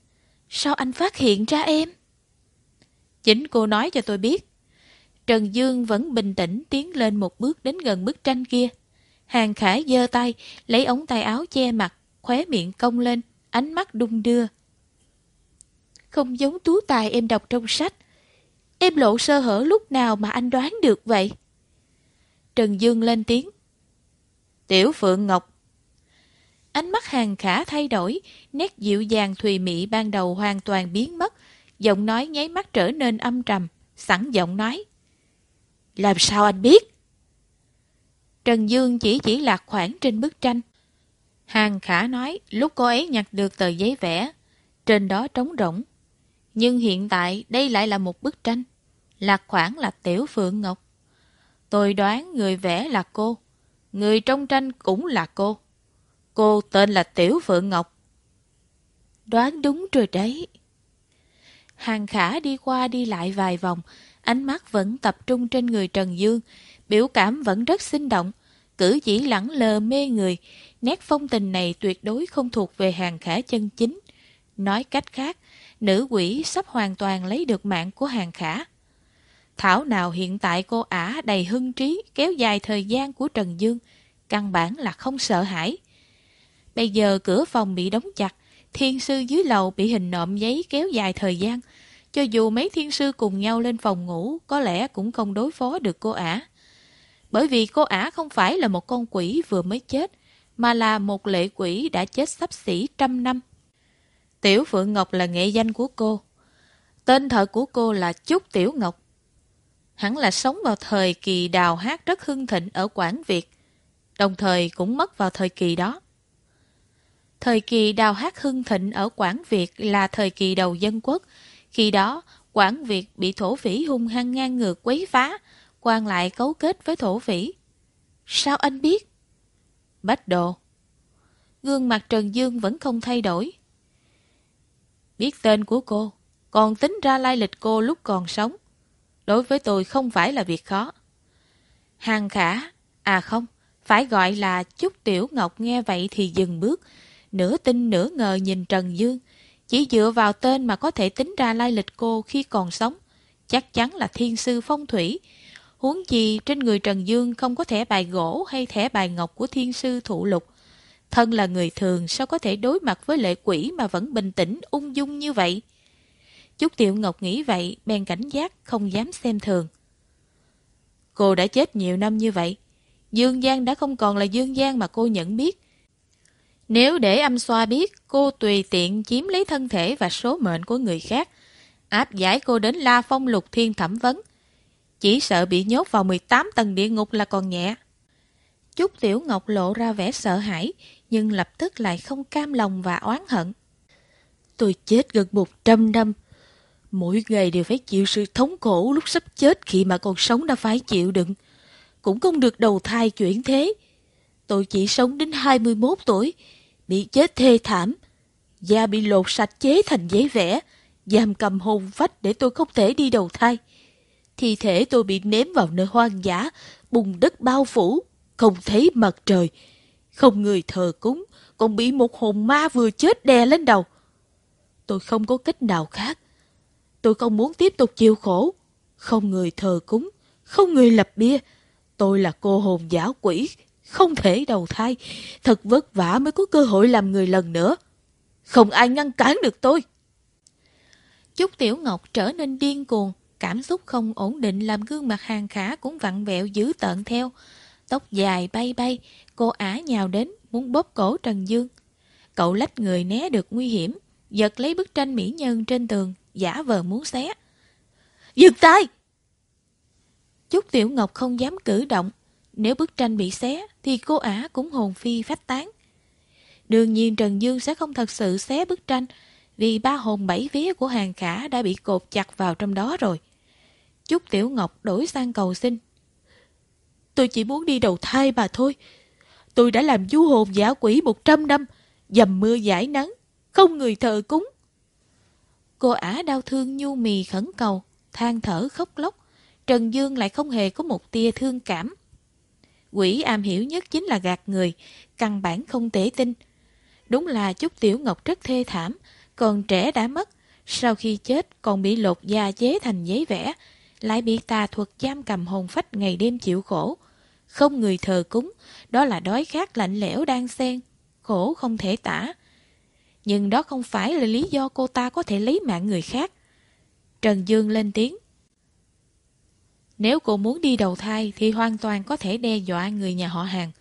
Speaker 1: sao anh phát hiện ra em? Chính cô nói cho tôi biết. Trần Dương vẫn bình tĩnh tiến lên một bước đến gần bức tranh kia. Hàng khải giơ tay, lấy ống tay áo che mặt, khóe miệng cong lên, ánh mắt đung đưa. Không giống tú tài em đọc trong sách. Em lộ sơ hở lúc nào mà anh đoán được vậy? Trần Dương lên tiếng. Tiểu Phượng Ngọc. Ánh mắt hàng khả thay đổi, nét dịu dàng thùy mị ban đầu hoàn toàn biến mất, giọng nói nháy mắt trở nên âm trầm, sẵn giọng nói. Làm sao anh biết? Trần Dương chỉ chỉ lạc khoảng trên bức tranh. Hàng khả nói lúc cô ấy nhặt được tờ giấy vẽ, trên đó trống rỗng. Nhưng hiện tại đây lại là một bức tranh. Lạc khoảng là Tiểu Phượng Ngọc. Tôi đoán người vẽ là cô. Người trong tranh cũng là cô. Cô tên là Tiểu Phượng Ngọc. Đoán đúng rồi đấy. Hàng khả đi qua đi lại vài vòng, ánh mắt vẫn tập trung trên người Trần Dương, biểu cảm vẫn rất sinh động, cử chỉ lẳng lờ mê người, nét phong tình này tuyệt đối không thuộc về hàng khả chân chính. Nói cách khác, nữ quỷ sắp hoàn toàn lấy được mạng của hàng khả. Thảo nào hiện tại cô ả đầy hưng trí kéo dài thời gian của Trần Dương, căn bản là không sợ hãi. Bây giờ cửa phòng bị đóng chặt, thiên sư dưới lầu bị hình nộm giấy kéo dài thời gian. Cho dù mấy thiên sư cùng nhau lên phòng ngủ, có lẽ cũng không đối phó được cô ả. Bởi vì cô ả không phải là một con quỷ vừa mới chết, mà là một lệ quỷ đã chết sắp xỉ trăm năm. Tiểu Phượng Ngọc là nghệ danh của cô. Tên thật của cô là Trúc Tiểu Ngọc. Hẳn là sống vào thời kỳ đào hát rất hưng thịnh ở Quảng Việt, đồng thời cũng mất vào thời kỳ đó. Thời kỳ đào hát hưng thịnh ở Quảng Việt là thời kỳ đầu dân quốc. Khi đó, Quảng Việt bị thổ phỉ hung hăng ngang ngược quấy phá, quan lại cấu kết với thổ phỉ. Sao anh biết? Bách độ. Gương mặt Trần Dương vẫn không thay đổi. Biết tên của cô, còn tính ra lai lịch cô lúc còn sống. Đối với tôi không phải là việc khó. Hàng khả, à không, phải gọi là Chúc Tiểu Ngọc nghe vậy thì dừng bước, nửa tin nửa ngờ nhìn Trần Dương. Chỉ dựa vào tên mà có thể tính ra lai lịch cô khi còn sống. Chắc chắn là thiên sư phong thủy. Huống chi trên người Trần Dương không có thẻ bài gỗ hay thẻ bài ngọc của thiên sư thụ lục. Thân là người thường sao có thể đối mặt với lệ quỷ mà vẫn bình tĩnh ung dung như vậy? Chúc Tiểu Ngọc nghĩ vậy, bèn cảnh giác, không dám xem thường. Cô đã chết nhiều năm như vậy. Dương Giang đã không còn là Dương Giang mà cô nhận biết. Nếu để âm xoa biết, cô tùy tiện chiếm lấy thân thể và số mệnh của người khác, áp giải cô đến La Phong Lục Thiên thẩm vấn. Chỉ sợ bị nhốt vào 18 tầng địa ngục là còn nhẹ. Chúc Tiểu Ngọc lộ ra vẻ sợ hãi, nhưng lập tức lại không cam lòng và oán hận. Tôi chết gần 100 năm. Mỗi ngày đều phải chịu sự thống khổ lúc sắp chết khi mà còn sống đã phải chịu đựng. Cũng không được đầu thai chuyển thế. Tôi chỉ sống đến 21 tuổi, bị chết thê thảm. Da bị lột sạch chế thành giấy vẽ, giam cầm hồn phách để tôi không thể đi đầu thai. Thi thể tôi bị ném vào nơi hoang dã, bùn đất bao phủ, không thấy mặt trời. Không người thờ cúng, còn bị một hồn ma vừa chết đè lên đầu. Tôi không có cách nào khác. Tôi không muốn tiếp tục chịu khổ. Không người thờ cúng, không người lập bia. Tôi là cô hồn giả quỷ, không thể đầu thai. Thật vất vả mới có cơ hội làm người lần nữa. Không ai ngăn cản được tôi. Chúc Tiểu Ngọc trở nên điên cuồng, cảm xúc không ổn định làm gương mặt hàng khả cũng vặn vẹo dữ tợn theo. Tóc dài bay bay, cô ả nhào đến, muốn bóp cổ Trần Dương. Cậu lách người né được nguy hiểm, giật lấy bức tranh mỹ nhân trên tường, giả vờ muốn xé. Dừng tay! Chúc Tiểu Ngọc không dám cử động. Nếu bức tranh bị xé, thì cô ả cũng hồn phi phách tán. Đương nhiên Trần Dương sẽ không thật sự xé bức tranh, vì ba hồn bảy vía của hàng khả đã bị cột chặt vào trong đó rồi. Chúc Tiểu Ngọc đổi sang cầu xin. Tôi chỉ muốn đi đầu thai bà thôi. Tôi đã làm du hồn giả quỷ một trăm năm, dầm mưa giải nắng, không người thờ cúng. Cô ả đau thương nhu mì khẩn cầu, than thở khóc lóc. Trần Dương lại không hề có một tia thương cảm. Quỷ am hiểu nhất chính là gạt người, căn bản không thể tin. Đúng là chút Tiểu Ngọc rất thê thảm, còn trẻ đã mất, sau khi chết còn bị lột da chế thành giấy vẽ, lại bị tà thuật giam cầm hồn phách ngày đêm chịu khổ. Không người thờ cúng, đó là đói khát lạnh lẽo đang xen, khổ không thể tả. Nhưng đó không phải là lý do cô ta có thể lấy mạng người khác. Trần Dương lên tiếng. Nếu cô muốn đi đầu thai thì hoàn toàn có thể đe dọa người nhà họ hàng.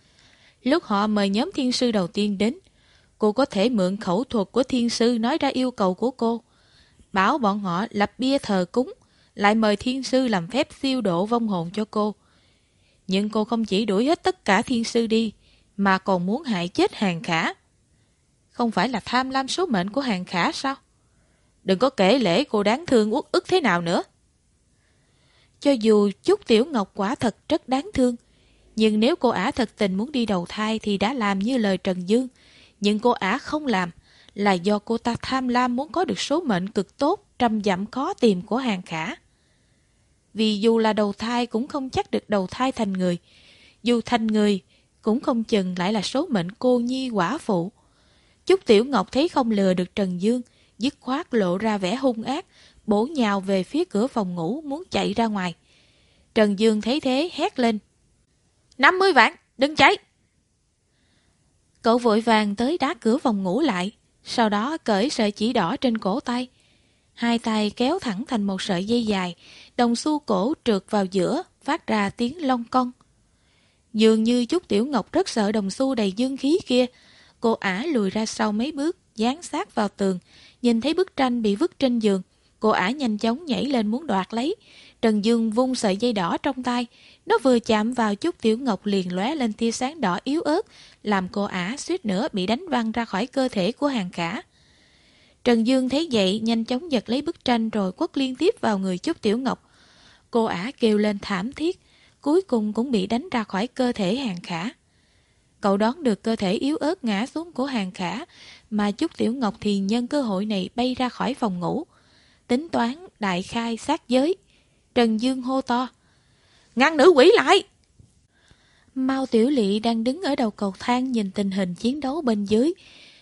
Speaker 1: Lúc họ mời nhóm thiên sư đầu tiên đến, cô có thể mượn khẩu thuật của thiên sư nói ra yêu cầu của cô. Bảo bọn họ lập bia thờ cúng, lại mời thiên sư làm phép siêu độ vong hồn cho cô. Nhưng cô không chỉ đuổi hết tất cả thiên sư đi, mà còn muốn hại chết hàng khả. Không phải là tham lam số mệnh của hàng khả sao? Đừng có kể lễ cô đáng thương uất ức thế nào nữa. Cho dù chút tiểu ngọc quả thật rất đáng thương, nhưng nếu cô ả thật tình muốn đi đầu thai thì đã làm như lời Trần Dương. Nhưng cô ả không làm là do cô ta tham lam muốn có được số mệnh cực tốt trăm dặm khó tìm của hàng khả. Vì dù là đầu thai cũng không chắc được đầu thai thành người. Dù thành người cũng không chừng lại là số mệnh cô nhi quả phụ. Chúc Tiểu Ngọc thấy không lừa được Trần Dương, dứt khoát lộ ra vẻ hung ác, bổ nhào về phía cửa phòng ngủ muốn chạy ra ngoài. Trần Dương thấy thế hét lên. 50 vạn, đừng chạy! Cậu vội vàng tới đá cửa phòng ngủ lại, sau đó cởi sợi chỉ đỏ trên cổ tay. Hai tay kéo thẳng thành một sợi dây dài, đồng xu cổ trượt vào giữa, phát ra tiếng long cong. Dường như chút tiểu ngọc rất sợ đồng xu đầy dương khí kia. Cô ả lùi ra sau mấy bước, dán sát vào tường, nhìn thấy bức tranh bị vứt trên giường. Cô ả nhanh chóng nhảy lên muốn đoạt lấy. Trần Dương vung sợi dây đỏ trong tay. Nó vừa chạm vào chút tiểu ngọc liền lóe lên tia sáng đỏ yếu ớt, làm cô ả suýt nữa bị đánh văng ra khỏi cơ thể của hàng khả. Trần Dương thấy vậy, nhanh chóng giật lấy bức tranh rồi quất liên tiếp vào người chút tiểu ngọc. Cô ả kêu lên thảm thiết, cuối cùng cũng bị đánh ra khỏi cơ thể hàng khả. Cậu đón được cơ thể yếu ớt ngã xuống của hàng khả, mà chút tiểu ngọc thì nhân cơ hội này bay ra khỏi phòng ngủ. Tính toán, đại khai, sát giới. Trần Dương hô to. Ngăn nữ quỷ lại! Mao Tiểu Lị đang đứng ở đầu cầu thang nhìn tình hình chiến đấu bên dưới.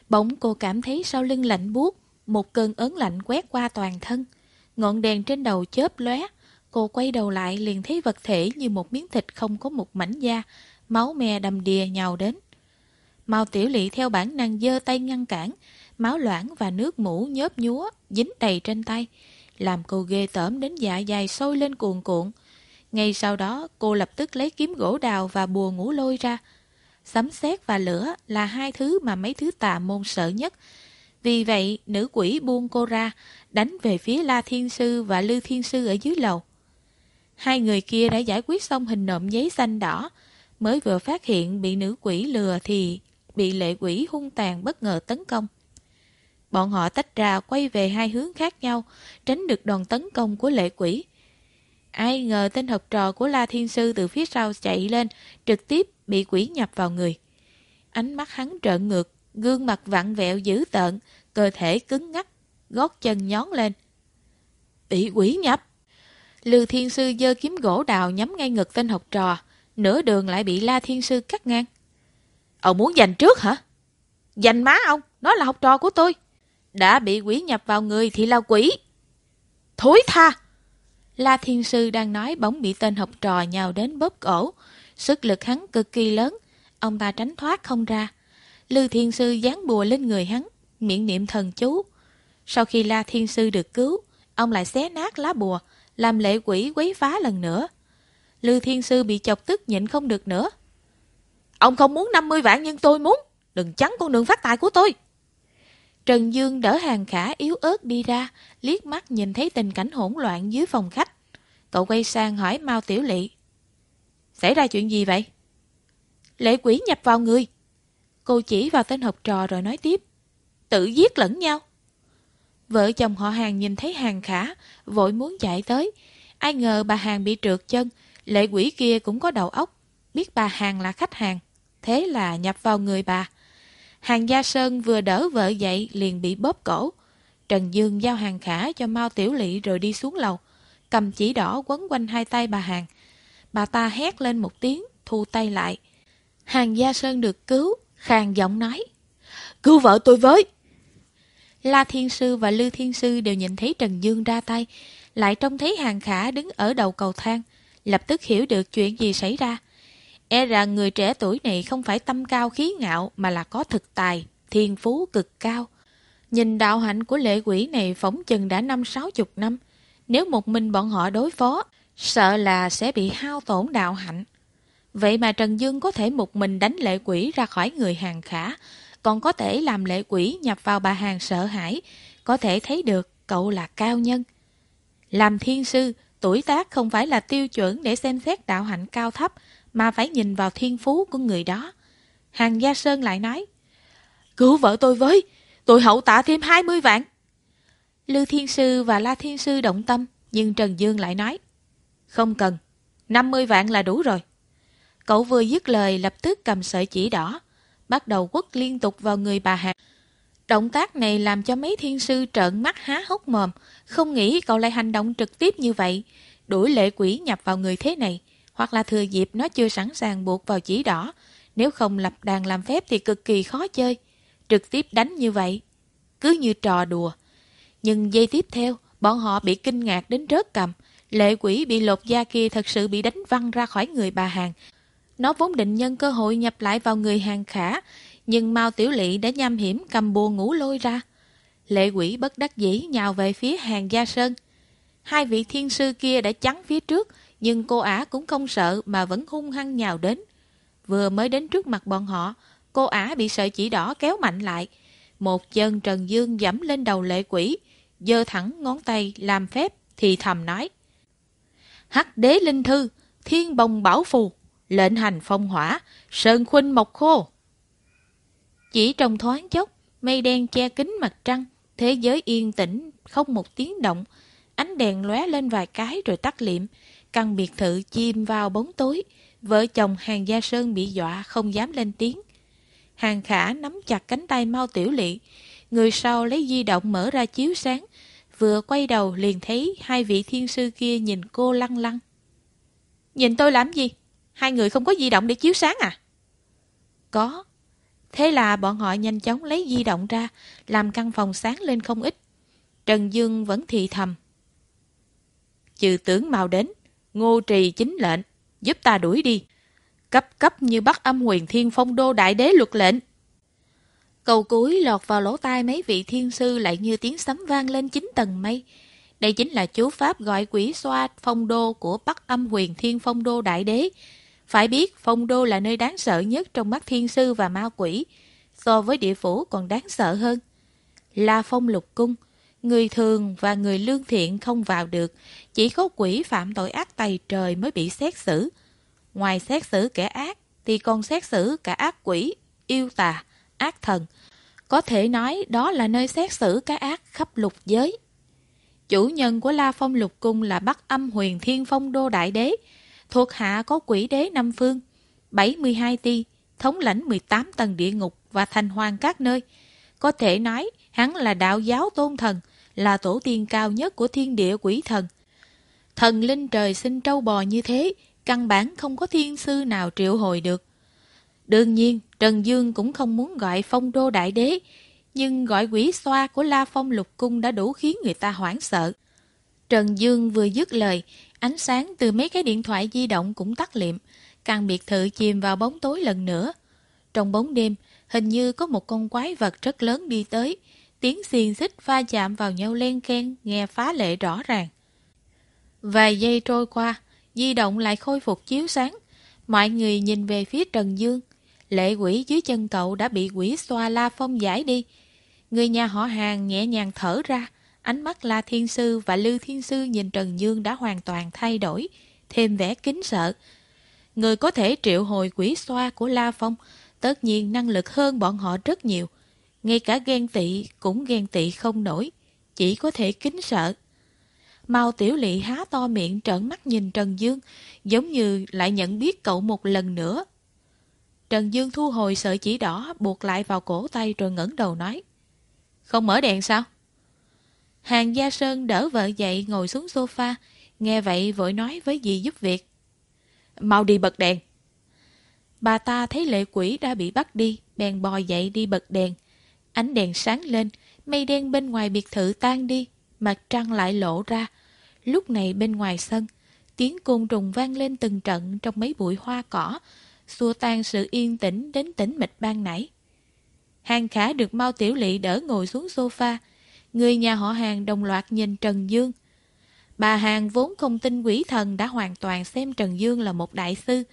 Speaker 1: Bỗng cô cảm thấy sau lưng lạnh buốt, một cơn ớn lạnh quét qua toàn thân. Ngọn đèn trên đầu chớp lóe, cô quay đầu lại liền thấy vật thể như một miếng thịt không có một mảnh da, máu me đầm đìa nhào đến. Mao Tiểu Lị theo bản năng giơ tay ngăn cản, máu loãng và nước mũ nhớp nhúa dính đầy trên tay, làm cô ghê tởm đến dạ dày sôi lên cuồn cuộn. Ngay sau đó, cô lập tức lấy kiếm gỗ đào và bùa ngủ lôi ra. Sấm sét và lửa là hai thứ mà mấy thứ tà môn sợ nhất. Vì vậy, nữ quỷ buông cô ra, đánh về phía La Thiên Sư và Lư Thiên Sư ở dưới lầu. Hai người kia đã giải quyết xong hình nộm giấy xanh đỏ, mới vừa phát hiện bị nữ quỷ lừa thì bị lệ quỷ hung tàn bất ngờ tấn công. Bọn họ tách ra quay về hai hướng khác nhau, tránh được đòn tấn công của lệ quỷ. Ai ngờ tên học trò của La Thiên Sư từ phía sau chạy lên, trực tiếp bị quỷ nhập vào người. Ánh mắt hắn trợn ngược, gương mặt vặn vẹo dữ tợn, cơ thể cứng ngắc, gót chân nhón lên. Bị quỷ nhập! Lư Thiên Sư giơ kiếm gỗ đào nhắm ngay ngực tên học trò, nửa đường lại bị La Thiên Sư cắt ngang. Ông muốn giành trước hả? Giành má ông, nó là học trò của tôi. Đã bị quỷ nhập vào người thì là quỷ. Thối tha! La Thiên Sư đang nói bỗng bị tên học trò nhào đến bóp cổ. Sức lực hắn cực kỳ lớn, ông ta tránh thoát không ra. Lư Thiên Sư dán bùa lên người hắn, miệng niệm thần chú. Sau khi La Thiên Sư được cứu, ông lại xé nát lá bùa, làm lệ quỷ quấy phá lần nữa. Lư Thiên Sư bị chọc tức nhịn không được nữa. Ông không muốn 50 vạn nhưng tôi muốn, đừng chắn con đường phát tài của tôi. Trần Dương đỡ hàng khả yếu ớt đi ra, liếc mắt nhìn thấy tình cảnh hỗn loạn dưới phòng khách. Cậu quay sang hỏi Mao Tiểu Lị. Xảy ra chuyện gì vậy? Lệ quỷ nhập vào người. Cô chỉ vào tên học trò rồi nói tiếp. Tự giết lẫn nhau. Vợ chồng họ hàng nhìn thấy hàng khả, vội muốn chạy tới. Ai ngờ bà hàng bị trượt chân, lệ quỷ kia cũng có đầu óc. Biết bà hàng là khách hàng, thế là nhập vào người bà. Hàng Gia Sơn vừa đỡ vợ dậy liền bị bóp cổ. Trần Dương giao hàng khả cho Mao Tiểu Lị rồi đi xuống lầu, cầm chỉ đỏ quấn quanh hai tay bà hàng. Bà ta hét lên một tiếng, thu tay lại. Hàng Gia Sơn được cứu, khàn giọng nói. Cứu vợ tôi với! La Thiên Sư và Lư Thiên Sư đều nhìn thấy Trần Dương ra tay. lại trông thấy hàng khả đứng ở đầu cầu thang, lập tức hiểu được chuyện gì xảy ra. E rằng người trẻ tuổi này không phải tâm cao khí ngạo mà là có thực tài, thiên phú cực cao. Nhìn đạo hạnh của lệ quỷ này phóng chừng đã năm sáu chục năm. Nếu một mình bọn họ đối phó, sợ là sẽ bị hao tổn đạo hạnh. Vậy mà Trần Dương có thể một mình đánh lệ quỷ ra khỏi người hàng khả, còn có thể làm lệ quỷ nhập vào bà hàng sợ hãi, có thể thấy được cậu là cao nhân. Làm thiên sư, tuổi tác không phải là tiêu chuẩn để xem xét đạo hạnh cao thấp, mà phải nhìn vào thiên phú của người đó. Hàng Gia Sơn lại nói, Cứu vợ tôi với, tôi hậu tạ thêm 20 vạn. Lưu Thiên Sư và La Thiên Sư động tâm, nhưng Trần Dương lại nói, Không cần, 50 vạn là đủ rồi. Cậu vừa dứt lời lập tức cầm sợi chỉ đỏ, bắt đầu quất liên tục vào người bà Hạc. Động tác này làm cho mấy thiên sư trợn mắt há hốc mồm, không nghĩ cậu lại hành động trực tiếp như vậy, đuổi lệ quỷ nhập vào người thế này, hoặc là thừa dịp nó chưa sẵn sàng buộc vào chỉ đỏ, nếu không lập đàn làm phép thì cực kỳ khó chơi, trực tiếp đánh như vậy, cứ như trò đùa. Nhưng giây tiếp theo, bọn họ bị kinh ngạc đến rớt cầm, lệ quỷ bị lột da kia thật sự bị đánh văng ra khỏi người bà hàng, nó vốn định nhân cơ hội nhập lại vào người hàng khả, nhưng Mao Tiểu Lị đã nham hiểm cầm bùa ngủ lôi ra. Lệ quỷ bất đắc dĩ nhào về phía hàng gia sơn. Hai vị thiên sư kia đã chắn phía trước, nhưng cô ả cũng không sợ mà vẫn hung hăng nhào đến. Vừa mới đến trước mặt bọn họ, cô ả bị sợi chỉ đỏ kéo mạnh lại. Một chân Trần Dương dẫm lên đầu lệ quỷ, giơ thẳng ngón tay làm phép thì thầm nói. Hắc đế linh thư, thiên bồng bảo phù lệnh hành phong hỏa, sơn khuynh mộc khô. Chỉ trong thoáng chốc, mây đen che kín mặt trăng, thế giới yên tĩnh, không một tiếng động. Ánh đèn lóe lên vài cái rồi tắt liệm, căn biệt thự chìm vào bóng tối. Vợ chồng hàng gia sơn bị dọa không dám lên tiếng. Hàng khả nắm chặt cánh tay mau tiểu lị, người sau lấy di động mở ra chiếu sáng, vừa quay đầu liền thấy hai vị thiên sư kia nhìn cô lăng lăng. Nhìn tôi làm gì? Hai người không có di động để chiếu sáng à? Có. Thế là bọn họ nhanh chóng lấy di động ra, làm căn phòng sáng lên không ít. Trần Dương vẫn thì thầm. Trừ tướng mau đến, ngô trì chính lệnh, giúp ta đuổi đi. Cấp cấp như bắt âm huyền thiên phong đô đại đế luật lệnh. Cầu cuối lọt vào lỗ tai mấy vị thiên sư lại như tiếng sấm vang lên chín tầng mây. Đây chính là chú pháp gọi quỷ xoa phong đô của Bắc âm huyền thiên phong đô đại đế, phải biết phong đô là nơi đáng sợ nhất trong mắt thiên sư và ma quỷ, so với địa phủ còn đáng sợ hơn. Là phong lục cung, người thường và người lương thiện không vào được, chỉ có quỷ phạm tội ác tày trời mới bị xét xử. Ngoài xét xử kẻ ác, thì còn xét xử cả ác quỷ, yêu tà, ác thần. Có thể nói đó là nơi xét xử cái ác khắp lục giới. Chủ nhân của La Phong Lục Cung là Bắc Âm Huyền Thiên Phong Đô Đại Đế, Thuộc hạ có quỷ đế năm phương, 72 ti, thống lãnh 18 tầng địa ngục và thành hoàng các nơi. Có thể nói hắn là đạo giáo tôn thần, là tổ tiên cao nhất của thiên địa quỷ thần. Thần linh trời sinh trâu bò như thế, căn bản không có thiên sư nào triệu hồi được. Đương nhiên, Trần Dương cũng không muốn gọi phong đô đại đế, nhưng gọi quỷ xoa của La Phong lục cung đã đủ khiến người ta hoảng sợ. Trần Dương vừa dứt lời, Ánh sáng từ mấy cái điện thoại di động cũng tắt liệm, căn biệt thự chìm vào bóng tối lần nữa. Trong bóng đêm, hình như có một con quái vật rất lớn đi tới, tiếng xiên xích va chạm vào nhau len keng, nghe phá lệ rõ ràng. Vài giây trôi qua, di động lại khôi phục chiếu sáng. Mọi người nhìn về phía Trần Dương. Lệ quỷ dưới chân cậu đã bị quỷ xoa la phong giải đi. Người nhà họ hàng nhẹ nhàng thở ra, Ánh mắt La Thiên Sư và Lưu Thiên Sư nhìn Trần Dương đã hoàn toàn thay đổi, thêm vẻ kính sợ. Người có thể triệu hồi quỷ xoa của La Phong, tất nhiên năng lực hơn bọn họ rất nhiều. Ngay cả ghen tị cũng ghen tị không nổi, chỉ có thể kính sợ. Mao Tiểu Lị há to miệng trợn mắt nhìn Trần Dương, giống như lại nhận biết cậu một lần nữa. Trần Dương thu hồi sợi chỉ đỏ buộc lại vào cổ tay rồi ngẩng đầu nói. Không mở đèn sao? Hàng Gia Sơn đỡ vợ dậy ngồi xuống sofa, nghe vậy vội nói với dì giúp việc. Mau đi bật đèn. Bà ta thấy lệ quỷ đã bị bắt đi, bèn bò dậy đi bật đèn. Ánh đèn sáng lên, mây đen bên ngoài biệt thự tan đi, mặt trăng lại lộ ra. Lúc này bên ngoài sân, tiếng côn trùng vang lên từng trận trong mấy bụi hoa cỏ, xua tan sự yên tĩnh đến tĩnh mịch ban nãy. Hàng khả được Mao Tiểu lỵ đỡ ngồi xuống sofa, người nhà họ hàng đồng loạt nhìn Trần Dương. Bà hàng vốn không tin quỷ thần đã hoàn toàn xem Trần Dương là một đại sư,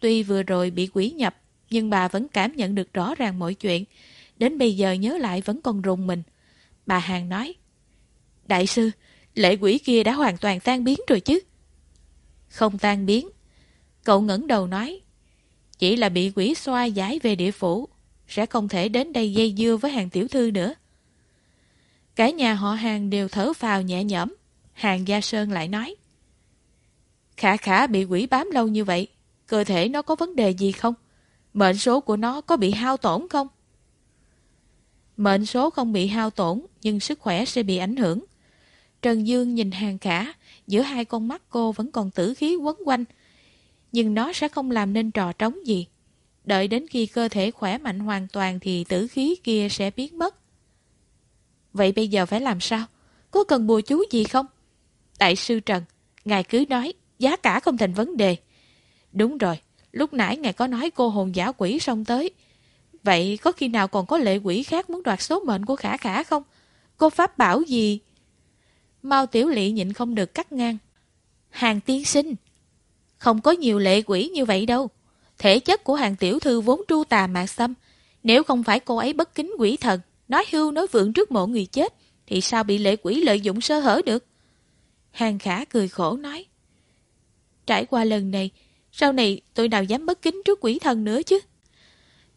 Speaker 1: tuy vừa rồi bị quỷ nhập, nhưng bà vẫn cảm nhận được rõ ràng mọi chuyện, đến bây giờ nhớ lại vẫn còn rùng mình. Bà hàng nói, Đại sư, lệ quỷ kia đã hoàn toàn tan biến rồi chứ? Không tan biến. Cậu ngẩng đầu nói, chỉ là bị quỷ xoa giải về địa phủ, sẽ không thể đến đây dây dưa với hàng tiểu thư nữa. Cả nhà họ hàng đều thở phào nhẹ nhõm. Hàng Gia Sơn lại nói. Khả khả bị quỷ bám lâu như vậy, cơ thể nó có vấn đề gì không? Mệnh số của nó có bị hao tổn không? Mệnh số không bị hao tổn, nhưng sức khỏe sẽ bị ảnh hưởng. Trần Dương nhìn hàng khả, giữa hai con mắt cô vẫn còn tử khí quấn quanh. Nhưng nó sẽ không làm nên trò trống gì. Đợi đến khi cơ thể khỏe mạnh hoàn toàn thì tử khí kia sẽ biến mất. Vậy bây giờ phải làm sao? Có cần bùa chú gì không? Đại sư Trần, ngài cứ nói, giá cả không thành vấn đề. Đúng rồi, lúc nãy ngài có nói cô hồn giả quỷ xong tới. Vậy có khi nào còn có lệ quỷ khác muốn đoạt số mệnh của khả khả không? Cô pháp bảo gì? Mao Tiểu Lị nhịn không được cắt ngang. Hàng tiên sinh. Không có nhiều lệ quỷ như vậy đâu. Thể chất của hàng tiểu thư vốn tru tà mạc xâm. Nếu không phải cô ấy bất kính quỷ thần, nói hưu nói vượng trước mộ người chết, thì sao bị lệ quỷ lợi dụng sơ hở được? Hàng khả cười khổ nói. Trải qua lần này, sau này tôi nào dám bất kính trước quỷ thần nữa chứ?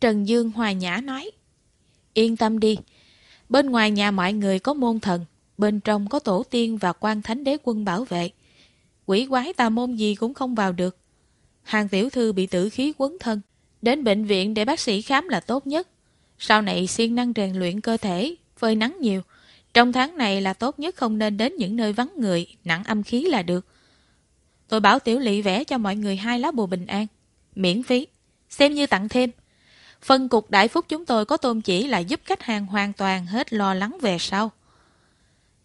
Speaker 1: Trần Dương hòa nhã nói. Yên tâm đi, bên ngoài nhà mọi người có môn thần, bên trong có tổ tiên và quan thánh đế quân bảo vệ. Quỷ quái tà môn gì cũng không vào được. Hàng tiểu thư bị tử khí quấn thân, đến bệnh viện để bác sĩ khám là tốt nhất. Sau này siêng năng rèn luyện cơ thể, phơi nắng nhiều. Trong tháng này là tốt nhất không nên đến những nơi vắng người, nặng âm khí là được. Tôi bảo tiểu lỵ vẽ cho mọi người hai lá bùa bình an. Miễn phí. Xem như tặng thêm. Phân cục đại phúc chúng tôi có tôn chỉ là giúp khách hàng hoàn toàn hết lo lắng về sau.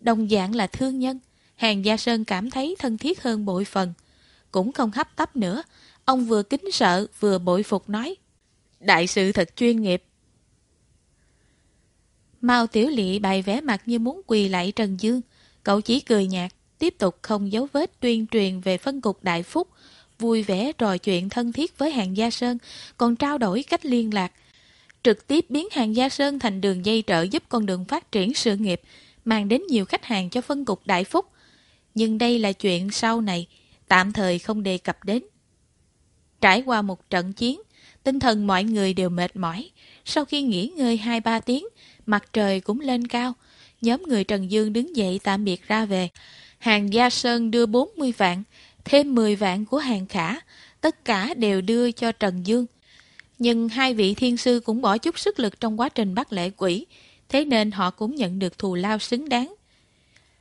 Speaker 1: Đồng dạng là thương nhân, hàng Gia Sơn cảm thấy thân thiết hơn bội phần. Cũng không hấp tấp nữa, ông vừa kính sợ vừa bội phục nói. Đại sự thật chuyên nghiệp. Mao Tiểu Lị bày vẽ mặt như muốn quỳ lại Trần Dương. Cậu chỉ cười nhạt, tiếp tục không giấu vết tuyên truyền về phân cục Đại Phúc, vui vẻ trò chuyện thân thiết với hàng Gia Sơn, còn trao đổi cách liên lạc. Trực tiếp biến hàng Gia Sơn thành đường dây trợ giúp con đường phát triển sự nghiệp, mang đến nhiều khách hàng cho phân cục Đại Phúc. Nhưng đây là chuyện sau này, tạm thời không đề cập đến. Trải qua một trận chiến, tinh thần mọi người đều mệt mỏi. Sau khi nghỉ ngơi 2-3 tiếng, mặt trời cũng lên cao. Nhóm người Trần Dương đứng dậy tạm biệt ra về. Hàng Gia Sơn đưa 40 vạn, thêm 10 vạn của hàng khả, tất cả đều đưa cho Trần Dương. Nhưng hai vị thiên sư cũng bỏ chút sức lực trong quá trình bắt lễ quỷ, thế nên họ cũng nhận được thù lao xứng đáng.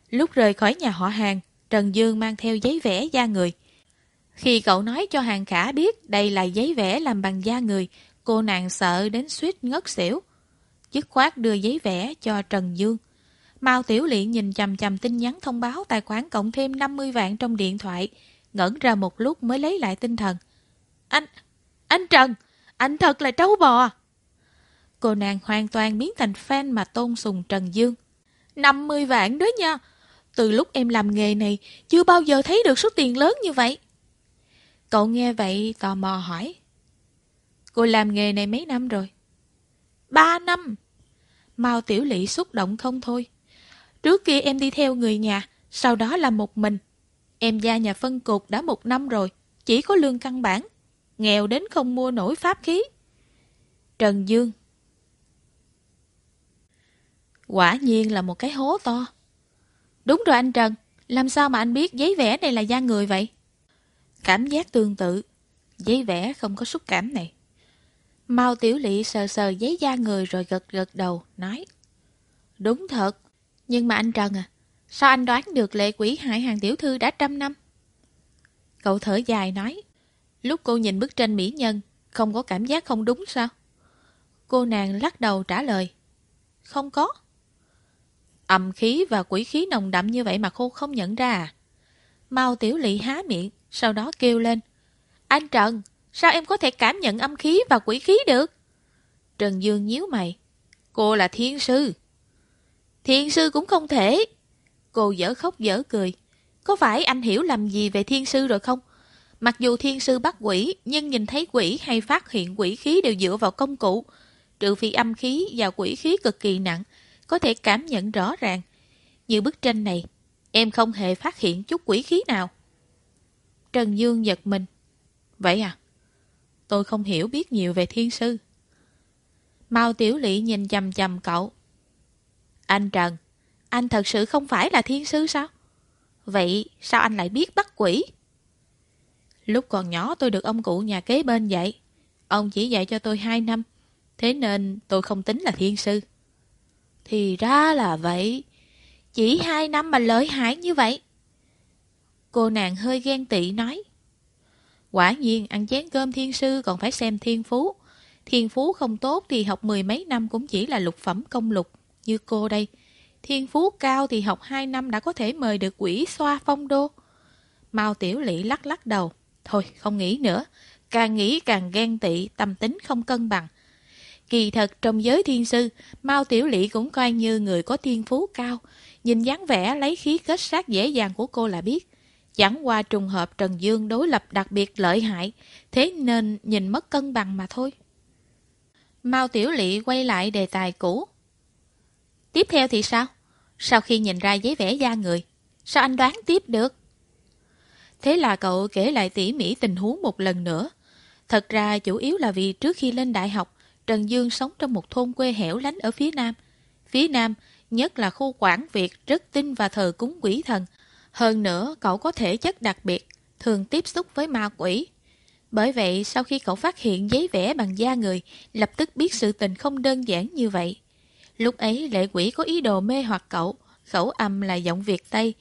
Speaker 1: Lúc rời khỏi nhà họ hàng, Trần Dương mang theo giấy vẽ da người. Khi cậu nói cho hàng khả biết đây là giấy vẽ làm bằng da người, cô nàng sợ đến suýt ngất xỉu. Dứt khoát đưa giấy vẽ cho Trần Dương. Mao Tiểu Liện nhìn chầm chầm tin nhắn thông báo tài khoản cộng thêm 50 vạn trong điện thoại, ngẩn ra một lúc mới lấy lại tinh thần. Anh, anh Trần, anh thật là trâu bò. Cô nàng hoàn toàn biến thành fan mà tôn sùng Trần Dương. 50 vạn đó nha. Từ lúc em làm nghề này, chưa bao giờ thấy được số tiền lớn như vậy. Cậu nghe vậy tò mò hỏi. Cô làm nghề này mấy năm rồi? Ba năm. Mao Tiểu Lị xúc động không thôi. Trước kia em đi theo người nhà, sau đó là một mình. Em gia nhà phân cục đã một năm rồi, chỉ có lương căn bản. Nghèo đến không mua nổi pháp khí. Trần Dương Quả nhiên là một cái hố to. Đúng rồi anh Trần, làm sao mà anh biết giấy vẽ này là da người vậy? Cảm giác tương tự, giấy vẽ không có xúc cảm này. Mao Tiểu Lị sờ sờ giấy da người rồi gật gật đầu, nói. Đúng thật, nhưng mà anh Trần à, sao anh đoán được lệ quỷ hại hàng tiểu thư đã trăm năm? Cậu thở dài nói. Lúc cô nhìn bức tranh mỹ nhân, không có cảm giác không đúng sao? Cô nàng lắc đầu trả lời. Không có. Âm khí và quỷ khí nồng đậm như vậy mà cô không nhận ra à? Mau Tiểu Lị há miệng, sau đó kêu lên. Anh Trần, sao em có thể cảm nhận âm khí và quỷ khí được? Trần Dương nhíu mày. Cô là thiên sư. Thiên sư cũng không thể. Cô dở khóc dở cười. Có phải anh hiểu làm gì về thiên sư rồi không? Mặc dù thiên sư bắt quỷ, nhưng nhìn thấy quỷ hay phát hiện quỷ khí đều dựa vào công cụ. Trừ phi âm khí và quỷ khí cực kỳ nặng, có thể cảm nhận rõ ràng. Như bức tranh này, em không hề phát hiện chút quỷ khí nào. Trần Dương giật mình. Vậy à? Tôi không hiểu biết nhiều về thiên sư. Mao Tiểu Lị nhìn chầm chầm cậu. Anh Trần, anh thật sự không phải là thiên sư sao? Vậy sao anh lại biết bắt quỷ? Lúc còn nhỏ tôi được ông cụ nhà kế bên dạy. Ông chỉ dạy cho tôi 2 năm. Thế nên tôi không tính là thiên sư. Thì ra là vậy. Chỉ 2 năm mà lợi hại như vậy. Cô nàng hơi ghen tị nói. Quả nhiên ăn chén cơm thiên sư còn phải xem thiên phú. Thiên phú không tốt thì học mười mấy năm cũng chỉ là lục phẩm công lục, như cô đây. Thiên phú cao thì học hai năm đã có thể mời được quỷ xoa phong đô. Mao Tiểu Lị lắc lắc đầu. Thôi, không nghĩ nữa. Càng nghĩ càng ghen tị, tâm tính không cân bằng. Kỳ thật trong giới thiên sư, Mao Tiểu Lị cũng coi như người có thiên phú cao. Nhìn dáng vẻ lấy khí kết sát dễ dàng của cô là biết. Chẳng qua trùng hợp Trần Dương đối lập đặc biệt lợi hại, thế nên nhìn mất cân bằng mà thôi. Mao Tiểu Lị quay lại đề tài cũ. Tiếp theo thì sao? Sau khi nhìn ra giấy vẽ da người, sao anh đoán tiếp được? Thế là cậu kể lại tỉ mỉ tình huống một lần nữa. Thật ra chủ yếu là vì trước khi lên đại học, Trần Dương sống trong một thôn quê hẻo lánh ở phía Nam. Phía Nam, nhất là khu Quảng Việt rất tin và thờ cúng quỷ thần. Hơn nữa, cậu có thể chất đặc biệt, thường tiếp xúc với ma quỷ. Bởi vậy, sau khi cậu phát hiện giấy vẽ bằng da người, lập tức biết sự tình không đơn giản như vậy. Lúc ấy, lệ quỷ có ý đồ mê hoặc cậu, khẩu âm là giọng Việt Tây,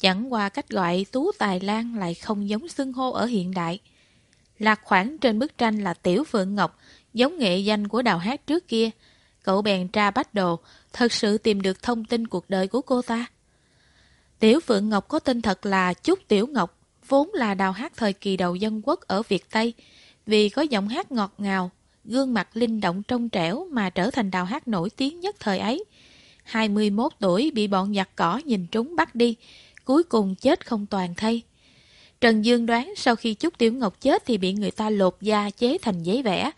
Speaker 1: chẳng qua cách gọi tú tài lan lại không giống xưng hô ở hiện đại. Lạc khoảng trên bức tranh là Tiểu Phượng Ngọc, giống nghệ danh của đào hát trước kia. Cậu bèn tra bắt đồ, thật sự tìm được thông tin cuộc đời của cô ta. Tiểu Phượng Ngọc có tên thật là Trúc Tiểu Ngọc, vốn là đào hát thời kỳ đầu dân quốc ở Việt Tây, vì có giọng hát ngọt ngào, gương mặt linh động trong trẻo mà trở thành đào hát nổi tiếng nhất thời ấy. 21 tuổi bị bọn giặc cỏ nhìn trúng bắt đi, cuối cùng chết không toàn thây. Trần Dương đoán sau khi Trúc Tiểu Ngọc chết thì bị người ta lột da chế thành giấy vẽ,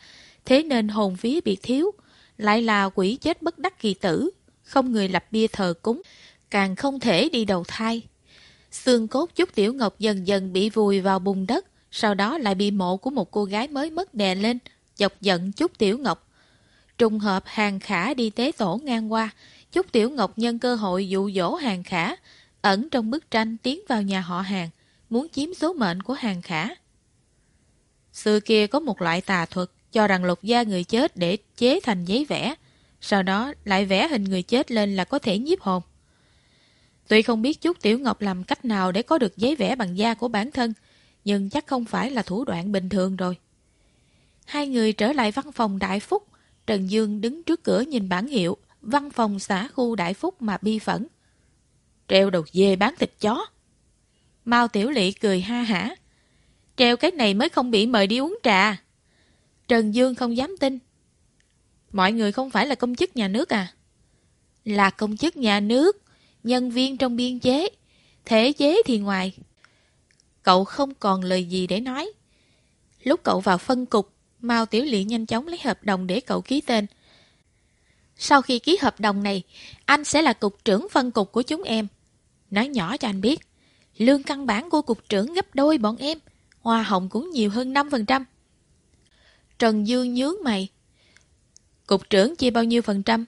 Speaker 1: thế nên hồn vía bị thiếu, lại là quỷ chết bất đắc kỳ tử, không người lập bia thờ cúng, càng không thể đi đầu thai. Xương cốt Trúc Tiểu Ngọc dần dần bị vùi vào bùn đất, sau đó lại bị mộ của một cô gái mới mất đè lên, chọc giận Trúc Tiểu Ngọc. Trùng hợp hàng khả đi tế tổ ngang qua, Trúc Tiểu Ngọc nhân cơ hội dụ dỗ hàng khả, ẩn trong bức tranh tiến vào nhà họ hàng, muốn chiếm số mệnh của hàng khả. Xưa kia có một loại tà thuật cho rằng lột da người chết để chế thành giấy vẽ, sau đó lại vẽ hình người chết lên là có thể nhiếp hồn. Tuy không biết chút Tiểu Ngọc làm cách nào để có được giấy vẽ bằng da của bản thân, nhưng chắc không phải là thủ đoạn bình thường rồi. Hai người trở lại văn phòng Đại Phúc, Trần Dương đứng trước cửa nhìn bản hiệu văn phòng xã khu Đại Phúc mà bi phẫn. Treo đầu dê bán thịt chó. Mao Tiểu Lị cười ha hả. Treo cái này mới không bị mời đi uống trà. Trần Dương không dám tin. Mọi người không phải là công chức nhà nước à? Là công chức nhà nước, nhân viên trong biên chế, thể chế thì ngoài. Cậu không còn lời gì để nói. Lúc cậu vào phân cục, Mao Tiểu Lị nhanh chóng lấy hợp đồng để cậu ký tên. Sau khi ký hợp đồng này, anh sẽ là cục trưởng phân cục của chúng em. Nói nhỏ cho anh biết, lương căn bản của cục trưởng gấp đôi bọn em, hoa hồng cũng nhiều hơn 5%. Trần Dương nhướng mày. Cục trưởng chia bao nhiêu phần trăm?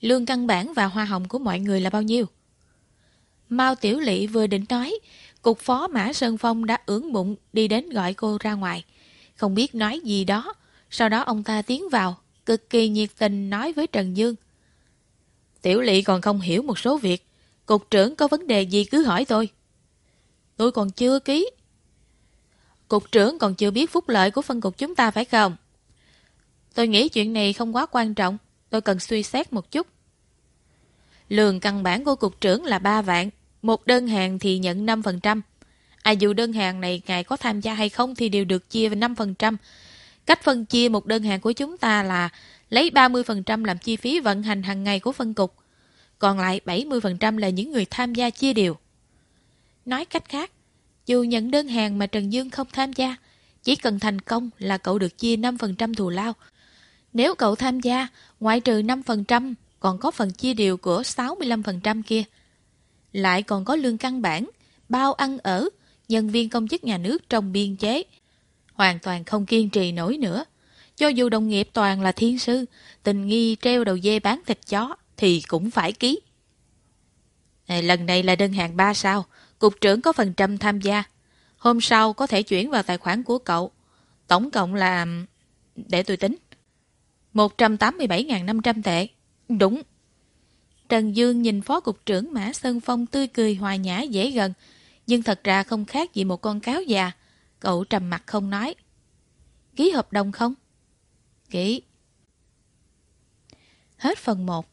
Speaker 1: Lương căn bản và hoa hồng của mọi người là bao nhiêu? Mao Tiểu Lị vừa định nói, cục phó Mã Sơn Phong đã ưỡn bụng đi đến gọi cô ra ngoài. Không biết nói gì đó, sau đó ông ta tiến vào, cực kỳ nhiệt tình nói với Trần Dương. Tiểu lỵ còn không hiểu một số việc, cục trưởng có vấn đề gì cứ hỏi tôi. Tôi còn chưa ký. Cục trưởng còn chưa biết phúc lợi của phân cục chúng ta phải không? Tôi nghĩ chuyện này không quá quan trọng, tôi cần suy xét một chút. Lương căn bản của cục trưởng là 3 vạn, một đơn hàng thì nhận 5%. À dù đơn hàng này ngài có tham gia hay không thì đều được chia về 5%. Cách phân chia một đơn hàng của chúng ta là lấy 30% làm chi phí vận hành hàng ngày của phân cục. Còn lại 70% là những người tham gia chia đều. Nói cách khác, dù nhận đơn hàng mà Trần Dương không tham gia, chỉ cần thành công là cậu được chia 5% thù lao. Nếu cậu tham gia, ngoại trừ 5%, còn có phần chia đều của 65% kia. Lại còn có lương căn bản, bao ăn ở, nhân viên công chức nhà nước trong biên chế. Hoàn toàn không kiên trì nổi nữa. Cho dù đồng nghiệp toàn là thiên sư, tình nghi treo đầu dê bán thịt chó, thì cũng phải ký. Lần này là đơn hàng 3 sao, cục trưởng có phần trăm tham gia. Hôm sau có thể chuyển vào tài khoản của cậu. Tổng cộng là... Để tôi tính. 187.500 tệ. Đúng. Trần Dương nhìn phó cục trưởng Mã Sơn Phong tươi cười hòa nhã dễ gần, nhưng thật ra không khác gì một con cáo già. Cậu trầm mặt không nói. Ký hợp đồng không? Ký. Hết phần 1